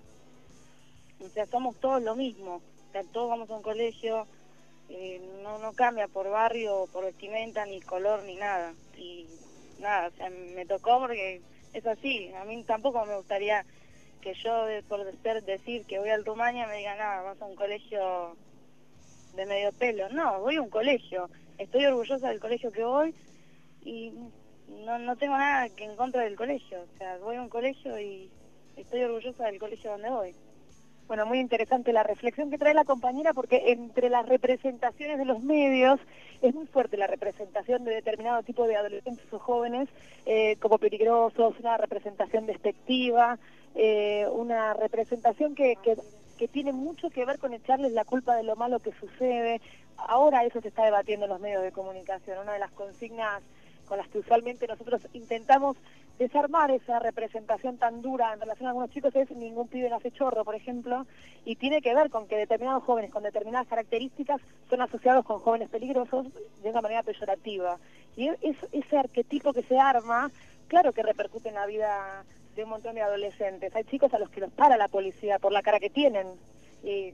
O sea, somos todos lo mismo, o sea, todos vamos a un colegio, eh, no, no cambia por barrio, por vestimenta, ni color, ni nada. Y nada, o sea, me tocó porque es así. A mí tampoco me gustaría que yo, por ser, decir que voy al Rumania, me digan, nada, vas a un colegio de medio pelo. No, voy a un colegio. Estoy orgullosa del colegio que voy y no, no tengo nada que en contra del colegio. O sea, voy a un colegio y estoy orgullosa del colegio donde voy. Bueno, muy interesante la reflexión que trae la compañera porque entre las representaciones de los medios es muy fuerte la representación de determinado tipo de adolescentes o jóvenes eh, como peligrosos, una representación despectiva, eh, una representación que, que, tiene mucho que ver con echarles la culpa de lo malo que sucede. Ahora eso se está debatiendo en los medios de comunicación. Una de las consignas con las que usualmente nosotros intentamos desarmar esa representación tan dura en relación a algunos chicos es ningún pibe nace chorro, por ejemplo, y tiene que ver con que determinados jóvenes con determinadas características son asociados con jóvenes peligrosos de una manera peyorativa. Y es, ese arquetipo que se arma, claro que repercute en la vida de un montón de adolescentes. Hay chicos a los que los para la policía por la cara que tienen y,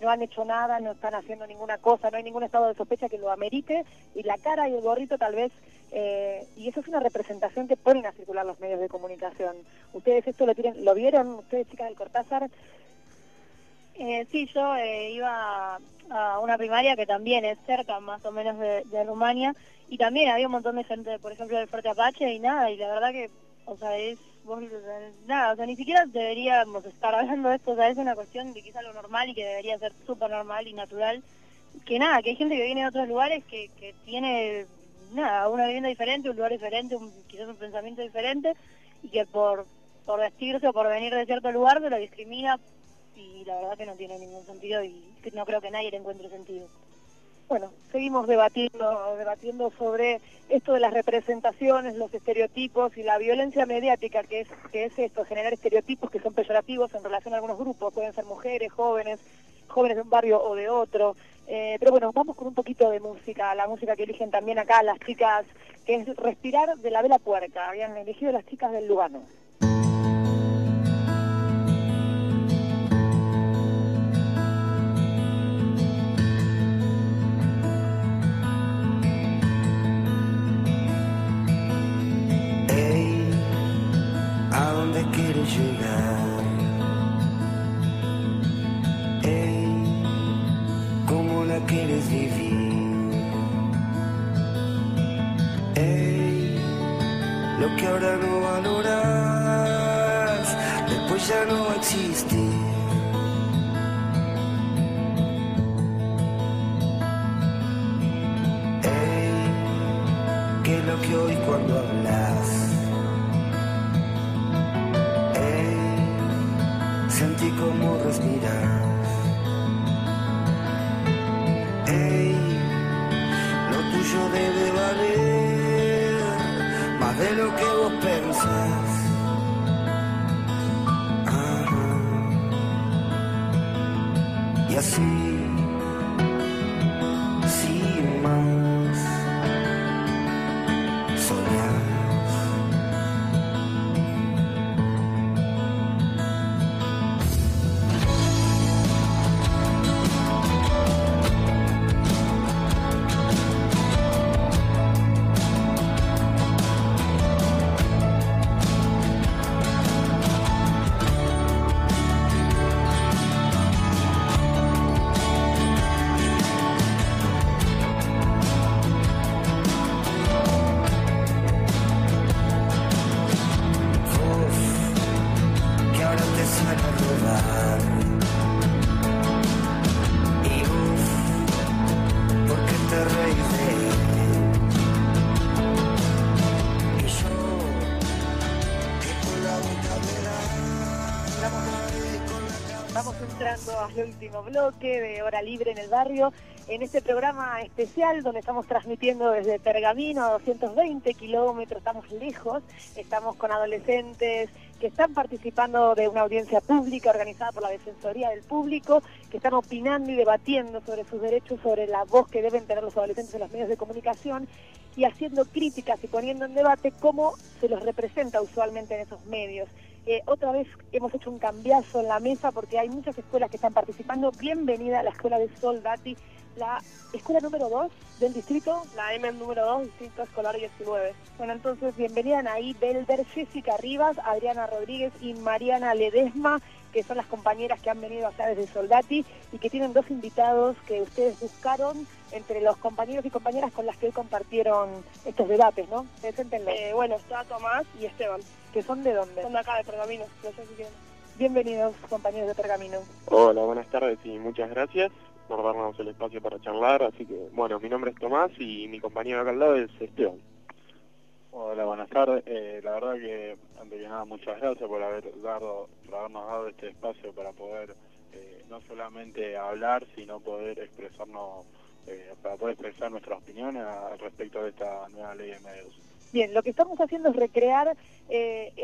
no han hecho nada, no están haciendo ninguna cosa, no hay ningún estado de sospecha que lo amerite y la cara y el gorrito tal vez, eh, y eso es una representación que ponen a circular los medios de comunicación. ¿Ustedes esto lo, tienen, lo vieron, ustedes chicas del Cortázar? Eh, sí, yo eh, iba a una primaria que también es cerca más o menos de, de y también había un montón de gente, por ejemplo, del Fuerte Apache y nada, y la verdad que, o sea, es, nada, o sea, ni siquiera deberíamos estar hablando de esto, o sea, es una cuestión de es algo normal y que debería ser súper normal y natural, que nada, que hay gente que viene de otros lugares que, que tiene, nada, una vivienda diferente, un lugar diferente, un, quizás un pensamiento diferente y que por, por vestirse o por venir de cierto lugar se lo discrimina y la verdad que no tiene ningún sentido y no creo que nadie le encuentre sentido. Bueno, seguimos debatiendo, debatiendo sobre esto de las representaciones, los estereotipos y la violencia mediática, que es, esto, generar estereotipos que son peyorativos en relación a algunos grupos, pueden ser mujeres, jóvenes, jóvenes de un barrio o de otro. Eh, pero bueno, vamos con un poquito de música, la música que eligen también acá las chicas, que es Respirar de la Vela Puerca, habían elegido las chicas del Lugano. Soñás. llegando al último bloque de Hora Libre en el Barrio, en este programa especial donde estamos transmitiendo desde Pergamino a 220 kilómetros, estamos lejos, estamos con adolescentes que están participando de una audiencia pública organizada por la Defensoría del Público, que están opinando y debatiendo sobre sus derechos, sobre la voz que deben tener los adolescentes en los medios de comunicación y haciendo críticas y poniendo en debate cómo se los representa usualmente en esos medios. Eh, otra vez hemos hecho un cambiazo en la mesa porque hay muchas escuelas que están participando. Bienvenida a la escuela de Soldati, la escuela número 2 del distrito. La M número 2, distrito escolar 19. Bueno, entonces bienvenida ahí Belder, Jessica Rivas, Adriana Rodríguez y Mariana Ledesma, que son las compañeras que han venido acá desde Soldati y que tienen dos invitados que ustedes buscaron entre los compañeros y compañeras con las que hoy compartieron estos debates, ¿no? Preséntenlo. Eh, bueno, está Tomás y Esteban. ¿Que son de dónde? Son de acá, de Pergamino. No sé si quieren. Bienvenidos, compañeros de Pergamino. Hola, buenas tardes y muchas gracias por darnos el espacio para charlar. Así que, bueno, mi nombre es Tomás y mi compañero acá al lado es Esteban. Hola, buenas tardes. Eh, la verdad que, antes que nada, muchas gracias por, haber dado, por habernos dado este espacio para poder eh, no solamente hablar, sino poder expresarnos, eh, para poder expresar nuestras opiniones al respecto de esta nueva ley de medios. Bien, lo que estamos haciendo es recrear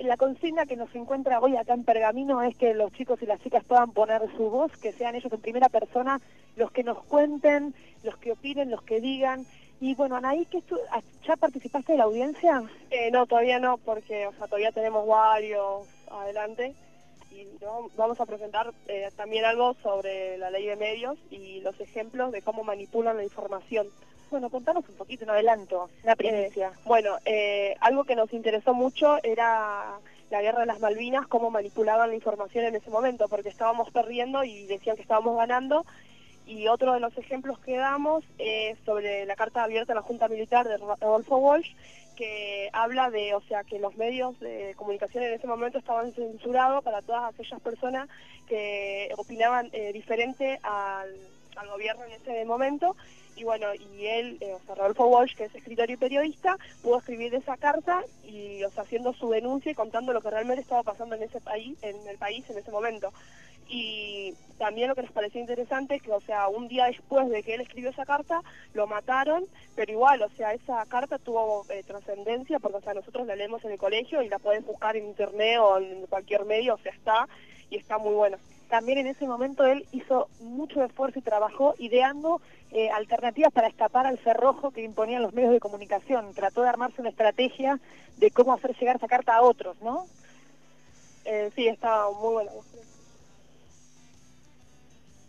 la consigna que nos encuentra hoy acá en Pergamino es que los chicos y las chicas puedan poner su voz, que sean ellos en primera persona los que nos cuenten, los que opinen, los que digan. Y bueno, Anaí, ¿qué tú, ¿ya participaste de la audiencia? Eh, no, todavía no, porque o sea, todavía tenemos varios adelante y ¿no? vamos a presentar eh, también algo sobre la ley de medios y los ejemplos de cómo manipulan la información. Bueno, contanos un poquito, un adelanto, una primicia. Eh, bueno, eh, algo que nos interesó mucho era la guerra de las Malvinas, cómo manipulaban la información en ese momento, porque estábamos perdiendo y decían que estábamos ganando. Y otro de los ejemplos que damos es sobre la carta abierta a la Junta Militar de Rodolfo Walsh, que habla de, o sea, que los medios de comunicación en ese momento estaban censurados para todas aquellas personas que opinaban eh, diferente al, al gobierno en ese momento y bueno, y él, eh, o sea, Rodolfo Walsh, que es escritor y periodista, pudo escribir esa carta y, o sea, haciendo su denuncia y contando lo que realmente estaba pasando en ese país, en el país en ese momento. Y también lo que nos pareció interesante es que, o sea, un día después de que él escribió esa carta, lo mataron, pero igual, o sea, esa carta tuvo eh, trascendencia porque, o sea, nosotros la leemos en el colegio y la pueden buscar en internet o en cualquier medio, o sea, está y está muy buena también en ese momento él hizo mucho esfuerzo y trabajó ideando eh, alternativas para escapar al cerrojo que imponían los medios de comunicación. Trató de armarse una estrategia de cómo hacer llegar esa carta a otros, ¿no? Eh, sí, está muy bueno.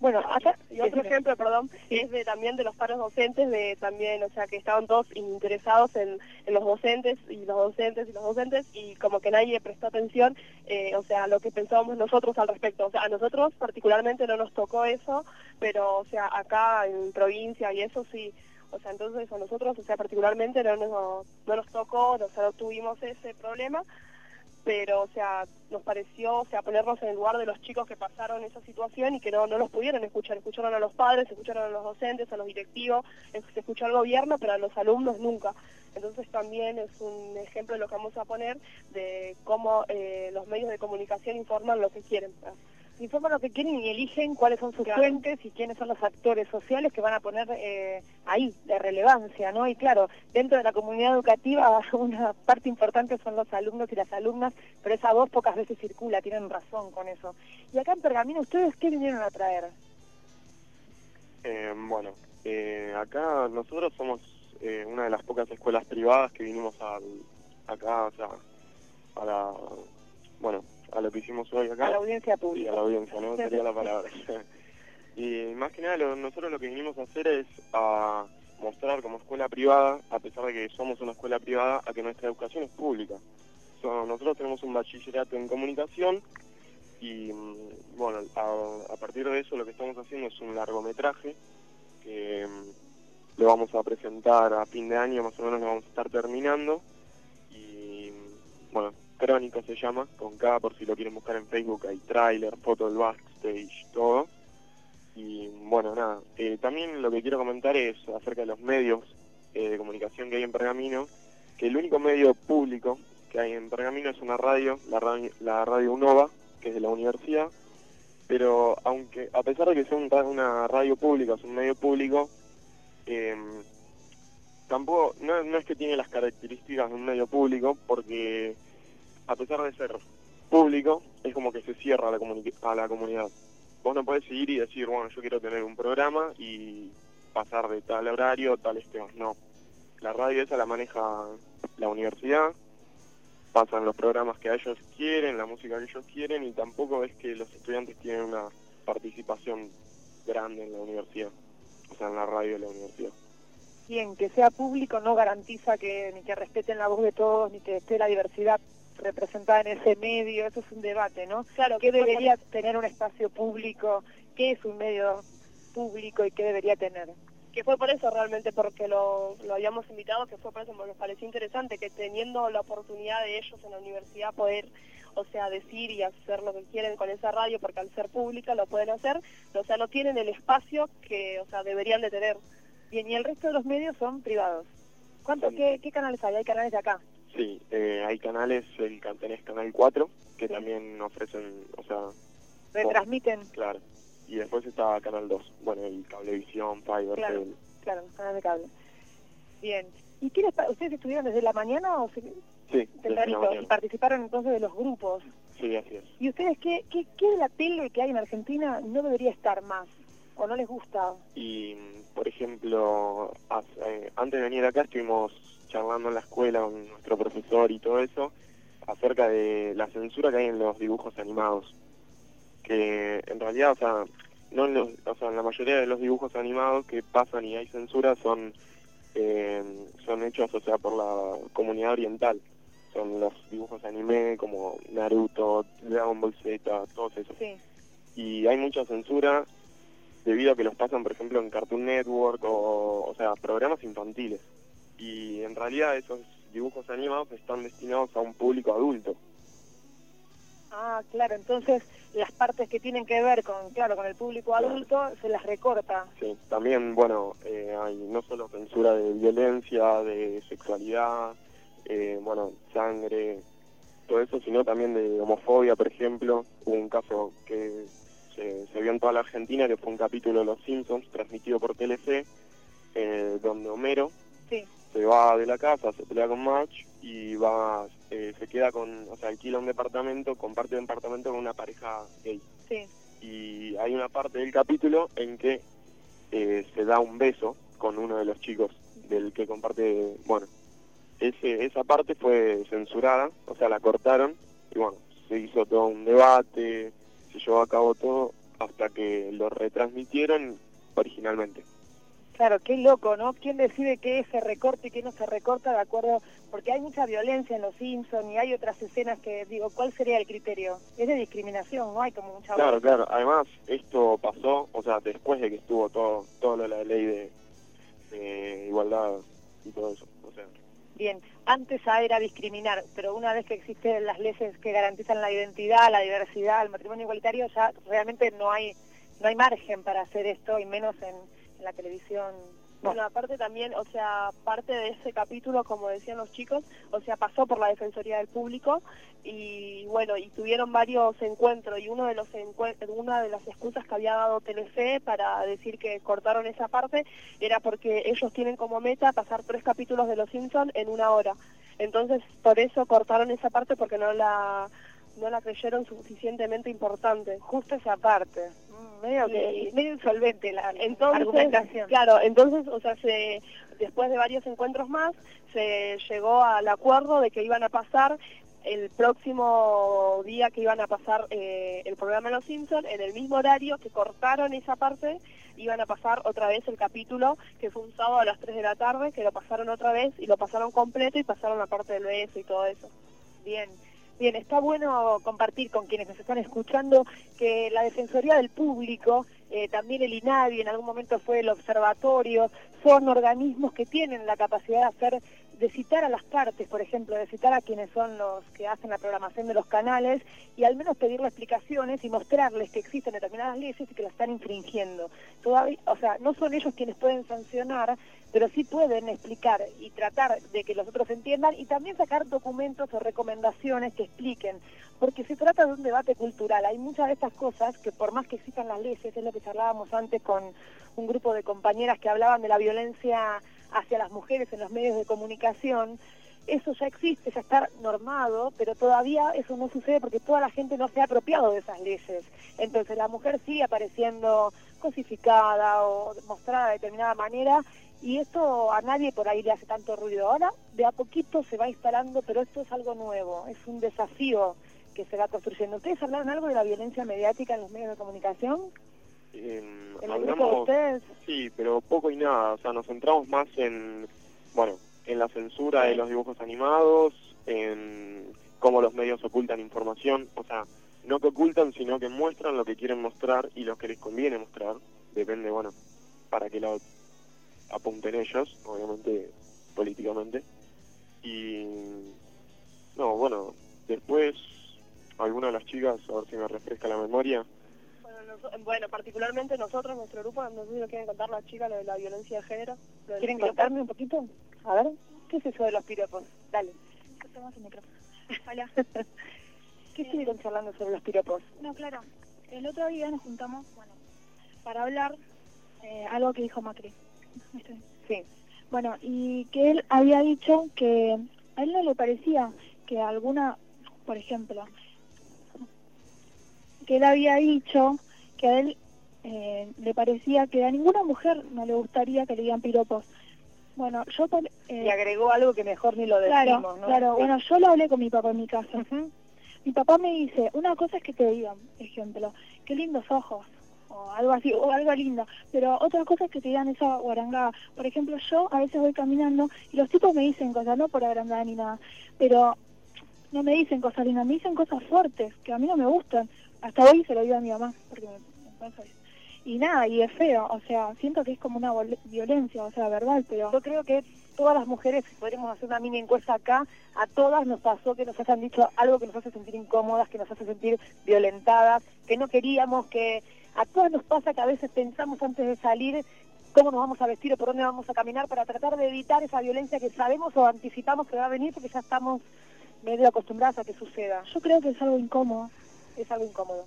Bueno, acá, y otro ejemplo, perdón, es de también de los paros docentes, de también, o sea, que estaban todos interesados en, los docentes y los docentes y los docentes y como que nadie prestó atención, eh, o sea, lo que pensábamos nosotros al respecto. O sea, a nosotros particularmente no nos tocó eso, pero, o sea, acá en provincia y eso sí, o sea, entonces a nosotros, o sea, particularmente no nos, no nos tocó, o sea, no tuvimos ese problema, pero o sea nos pareció o sea ponernos en el lugar de los chicos que pasaron esa situación y que no, no los pudieron escuchar. Escucharon a los padres escucharon a los docentes a los directivos se escuchó al gobierno pero a los alumnos nunca. Entonces también es un ejemplo de lo que vamos a poner de cómo eh, los medios de comunicación informan lo que quieren informan lo que quieren y eligen cuáles son sus fuentes y quiénes son los actores sociales que van a poner eh, ahí de relevancia, ¿no? Y claro, dentro de la comunidad educativa una parte importante son los alumnos y las alumnas, pero esa voz pocas veces circula, tienen razón con eso. Y acá en Pergamino, ¿ustedes qué vinieron a traer? Eh, bueno, eh, acá nosotros somos una de las pocas escuelas privadas que vinimos al, acá, o sea, para, bueno, a lo que hicimos hoy acá. A la audiencia pública. Sí, a la audiencia, ¿no? Sería la palabra. y más que nada nosotros lo que vinimos a hacer es a mostrar como escuela privada, a pesar de que somos una escuela privada, a que nuestra educación es pública. nosotros tenemos un bachillerato en comunicación y mm, bueno, a, partir de eso lo que estamos haciendo es un largometraje que mm, lo vamos a presentar a fin de año, más o menos lo vamos a estar terminando y mm, bueno, Crónica se llama, con K por si lo quieren buscar en Facebook, hay tráiler, foto del backstage, todo. Y bueno, nada, eh, también lo que quiero comentar es acerca de los medios eh, de comunicación que hay en Pergamino, que el único medio público que hay en Pergamino es una radio, la radio, la radio UNOVA, que es de la universidad, pero aunque a pesar de que sea una radio pública, es un medio público, eh, tampoco, no, no es que tiene las características de un medio público, porque a pesar de ser público, es como que se cierra a la, a la comunidad. Vos no podés ir y decir, bueno, yo quiero tener un programa y pasar de tal horario, tales temas. No. La radio esa la maneja la universidad, pasan los programas que ellos quieren, la música que ellos quieren y tampoco es que los estudiantes tienen una participación grande en la universidad, o sea, en la radio de la universidad. Bien, que sea público no garantiza que ni que respeten la voz de todos, ni que esté la diversidad representada en ese medio, eso es un debate, ¿no? Claro, ¿qué debería tener un espacio público? ¿Qué es un medio público y qué debería tener? que fue por eso realmente porque lo, lo habíamos invitado, que fue por eso porque nos pareció interesante que teniendo la oportunidad de ellos en la universidad poder, o sea, decir y hacer lo que quieren con esa radio, porque al ser pública lo pueden hacer, o sea, no tienen el espacio que, o sea, deberían de tener. Bien, y el resto de los medios son privados. ¿Cuánto, qué, qué canales hay? Hay canales de acá. Sí, eh, hay canales, el tenés Canal 4, que también ofrecen, o sea, Retransmiten, claro. Y después está Canal 2, bueno, y Cablevisión, Fiverr, Claro. Cable. claro, los canales de cable. Bien. ¿Y qué les pa- ustedes estuvieron desde la mañana o se- Sí. Y participaron entonces de los grupos. Sí, así es. ¿Y ustedes qué, qué, qué de la tele que hay en Argentina no debería estar más? ¿O no les gusta? Y, por ejemplo, hace- eh, antes de venir acá estuvimos charlando en la escuela con nuestro profesor y todo eso acerca de la censura que hay en los dibujos animados. Que en realidad, o sea, no en los- o sea, en la mayoría de los dibujos animados que pasan y hay censura son eh, son hechos, o sea, por la comunidad oriental. Son los dibujos anime como Naruto, Dragon Ball Z, todos esos. Sí. Y hay mucha censura debido a que los pasan, por ejemplo, en Cartoon Network o, o sea, programas infantiles. Y en realidad esos dibujos animados están destinados a un público adulto. Ah, claro, entonces las partes que tienen que ver con, claro, con el público adulto se las recorta. Sí, también, bueno, eh, hay no solo censura de violencia, de sexualidad, eh, bueno, sangre, todo eso, sino también de homofobia, por ejemplo. Hubo un caso que se, se vio en toda la Argentina, que fue un capítulo de Los Simpsons, transmitido por Telefe, eh, donde Homero Sí. Se va de la casa, se pelea con Marge y va, eh, se queda con, o sea, alquila un departamento, comparte un departamento con una pareja gay. Sí. Y hay una parte del capítulo en que eh, se da un beso con uno de los chicos del que comparte, bueno, ese, esa parte fue censurada, o sea, la cortaron y bueno, se hizo todo un debate, se llevó a cabo todo hasta que lo retransmitieron originalmente. Claro, qué loco, ¿no? ¿Quién decide qué se recorta y qué no se recorta de acuerdo? Porque hay mucha violencia en Los Simpsons y hay otras escenas que, digo, ¿cuál sería el criterio? Es de discriminación, ¿no? Hay como mucha... Claro, claro. Además, esto pasó, o sea, después de que estuvo todo, todo lo de la ley de, de igualdad y todo eso. O sea, Bien, antes A era discriminar, pero una vez que existen las leyes que garantizan la identidad, la diversidad, el matrimonio igualitario, ya realmente no hay no hay margen para hacer esto y menos en, en la televisión. Bueno, aparte también, o sea, parte de ese capítulo, como decían los chicos, o sea, pasó por la Defensoría del Público y bueno, y tuvieron varios encuentros y uno de los encue- una de las excusas que había dado Telefe para decir que cortaron esa parte era porque ellos tienen como meta pasar tres capítulos de Los Simpson en una hora. Entonces, por eso cortaron esa parte porque no la no la creyeron suficientemente importante. Justo esa parte. Mm, medio, que, Y- medio insolvente la Entonces, argumentación. claro, entonces, o sea, se, después de varios encuentros más, se llegó al acuerdo de que iban a pasar el próximo día que iban a pasar eh, el programa de Los Simpsons, en el mismo horario que cortaron esa parte, iban a pasar otra vez el capítulo, que fue un sábado a las 3 de la tarde, que lo pasaron otra vez y lo pasaron completo y pasaron la parte del beso y todo eso. Bien, bien, está bueno compartir con quienes nos están escuchando que la Defensoría del Público, eh, también el INADI, en algún momento fue el Observatorio, son organismos que tienen la capacidad de hacer de citar a las partes, por ejemplo, de citar a quienes son los que hacen la programación de los canales y al menos pedirle explicaciones y mostrarles que existen determinadas leyes y que las están infringiendo. O sea, no son ellos quienes pueden sancionar, pero sí pueden explicar y tratar de que los otros entiendan y también sacar documentos o recomendaciones que expliquen, porque se trata de un debate cultural. Hay muchas de estas cosas que por más que existan las leyes, es lo que charlábamos antes con un grupo de compañeras que hablaban de la violencia hacia las mujeres en los medios de comunicación, eso ya existe, ya está normado, pero todavía eso no sucede porque toda la gente no se ha apropiado de esas leyes. Entonces la mujer sigue apareciendo cosificada o mostrada de determinada manera y esto a nadie por ahí le hace tanto ruido. Ahora de a poquito se va instalando, pero esto es algo nuevo, es un desafío que se va construyendo. ¿Ustedes hablaron algo de la violencia mediática en los medios de comunicación? Em, ¿En grupo de ustedes? Sí, pero poco y nada. O sea, nos centramos más en, bueno, en la censura de los dibujos animados, en cómo los medios ocultan información. O sea, no que ocultan, sino que muestran lo que quieren mostrar y lo que les conviene mostrar. Depende, bueno, para que lo apunten ellos, obviamente, políticamente. Y, no, bueno, después, alguna de las chicas, a ver si me refresca la memoria, Bueno, particularmente nosotros, nuestro grupo, no sé si lo quieren contar las chicas, lo de la violencia de género. ¿Quieren contarme un poquito? A ver, ¿qué es eso de los piropos? Dale. Tomamos el micrófono. Hola. ¿Qué siguen charlando sobre los piropos? No, claro. El otro día nos juntamos, bueno, para hablar eh, algo que dijo Macri. Sí. Bueno, y que él había dicho que a él no le parecía que alguna, por ejemplo, que él había dicho que a él eh, le parecía que a ninguna mujer no le gustaría que le digan piropos. Bueno, yo... por- eh, Y agregó algo que mejor ni lo decimos, Claro, ¿no? claro. Bueno, yo lo hablé con mi papá en mi casa. Mi papá me dice, una cosa es que te digan, ejemplo, qué lindos ojos, o algo así, o algo lindo, pero otra cosa es que te digan esa guarangada. Por ejemplo, yo a veces voy caminando y los tipos me dicen cosas, no por agrandada ni nada, pero no me dicen cosas lindas, me dicen cosas fuertes, que a mí no me gustan. Hasta hoy se lo digo a mi mamá, porque Y nada, y es feo, o sea, siento que es como una violencia, o sea, verdad, pero... Yo creo que todas las mujeres, si podríamos hacer una mini encuesta acá, a todas nos pasó que nos hayan dicho algo que nos hace sentir incómodas, que nos hace sentir violentadas, que no queríamos, que a todas nos pasa que a veces pensamos antes de salir cómo nos vamos a vestir o por dónde vamos a caminar para tratar de evitar esa violencia que sabemos o anticipamos que va a venir porque ya estamos medio acostumbradas a que suceda. Yo creo que es algo incómodo. Es algo incómodo.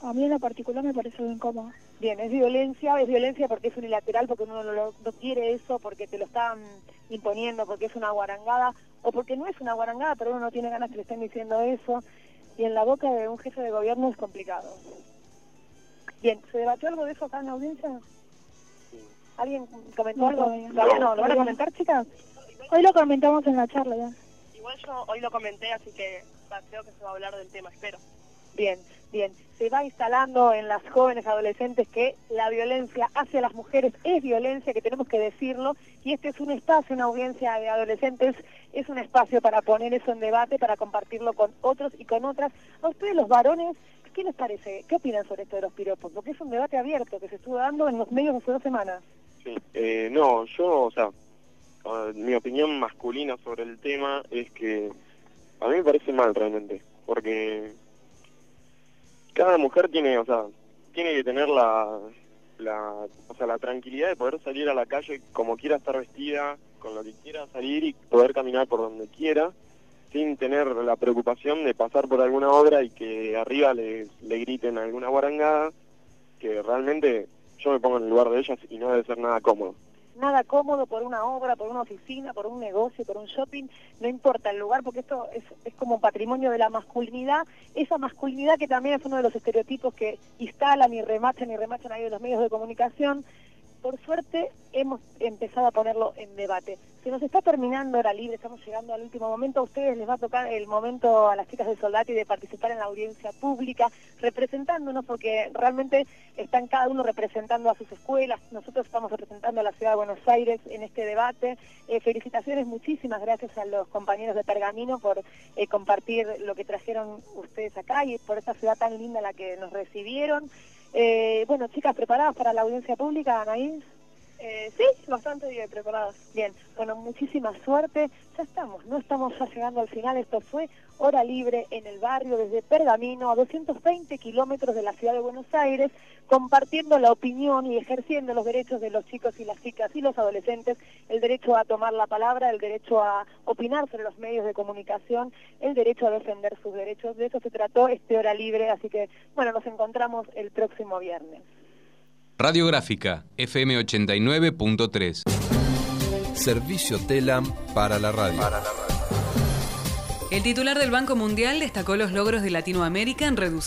A mí en lo particular me parece algo incómodo. Bien, es violencia, es violencia porque es unilateral, porque uno no, lo- no quiere eso, porque te lo están imponiendo, porque es una guarangada, o porque no es una guarangada, pero uno no tiene ganas que le estén diciendo eso, y en la boca de un jefe de gobierno es complicado. Bien, ¿se debatió algo de eso acá en la audiencia? ¿Alguien comentó No, algo? todavía no. ¿Lo van a comentar, chicas? Hoy lo comentamos en la charla ya. Igual yo hoy lo comenté, así que creo que se va a hablar del tema, espero. Bien, bien. Se va instalando en las jóvenes adolescentes que la violencia hacia las mujeres es violencia, que tenemos que decirlo, y este es un espacio, una audiencia de adolescentes, es un espacio para poner eso en debate, para compartirlo con otros y con otras. A ustedes los varones, ¿qué les parece? ¿Qué opinan sobre esto de los piropos? Porque es un debate abierto que se estuvo dando en los medios hace dos semanas. Sí, eh, no, yo, o sea, mi opinión masculina sobre el tema es que a mí me parece mal realmente, porque cada mujer tiene, o sea, tiene que tener la, la, o sea, la tranquilidad de poder salir a la calle como quiera estar vestida, con lo que quiera salir y poder caminar por donde quiera, sin tener la preocupación de pasar por alguna obra y que arriba le, le griten alguna guarangada, que realmente yo me pongo en el lugar de ellas y no debe ser nada cómodo. Nada cómodo por una obra, por una oficina, por un negocio, por un shopping, no importa el lugar, porque esto es, es como patrimonio de la masculinidad, esa masculinidad que también es uno de los estereotipos que instalan y remachan y remachan ahí en los medios de comunicación. Por suerte hemos empezado a ponerlo en debate. Se nos está terminando hora libre, estamos llegando al último momento. A ustedes les va a tocar el momento a las chicas de Soldati de participar en la audiencia pública, representándonos, porque realmente están cada uno representando a sus escuelas. Nosotros estamos representando a la ciudad de Buenos Aires en este debate. Eh, felicitaciones, muchísimas gracias a los compañeros de Pergamino por eh, compartir lo que trajeron ustedes acá y por esta ciudad tan linda la que nos recibieron. Eh, bueno, chicas, ¿preparadas para la audiencia pública, Anaís? Eh, sí, bastante bien preparadas. Bien, bueno, muchísima suerte. Ya estamos, no estamos ya llegando al final. Esto fue Hora Libre en el barrio desde Pergamino, a 220 kilómetros de la ciudad de Buenos Aires, compartiendo la opinión y ejerciendo los derechos de los chicos y las chicas y los adolescentes, el derecho a tomar la palabra, el derecho a opinar sobre los medios de comunicación, el derecho a defender sus derechos. De eso se trató este Hora Libre, así que, bueno, nos encontramos el próximo viernes. Radiográfica FM 89.3. Servicio TELAM para la radio. El titular del Banco Mundial destacó los logros de Latinoamérica en reducir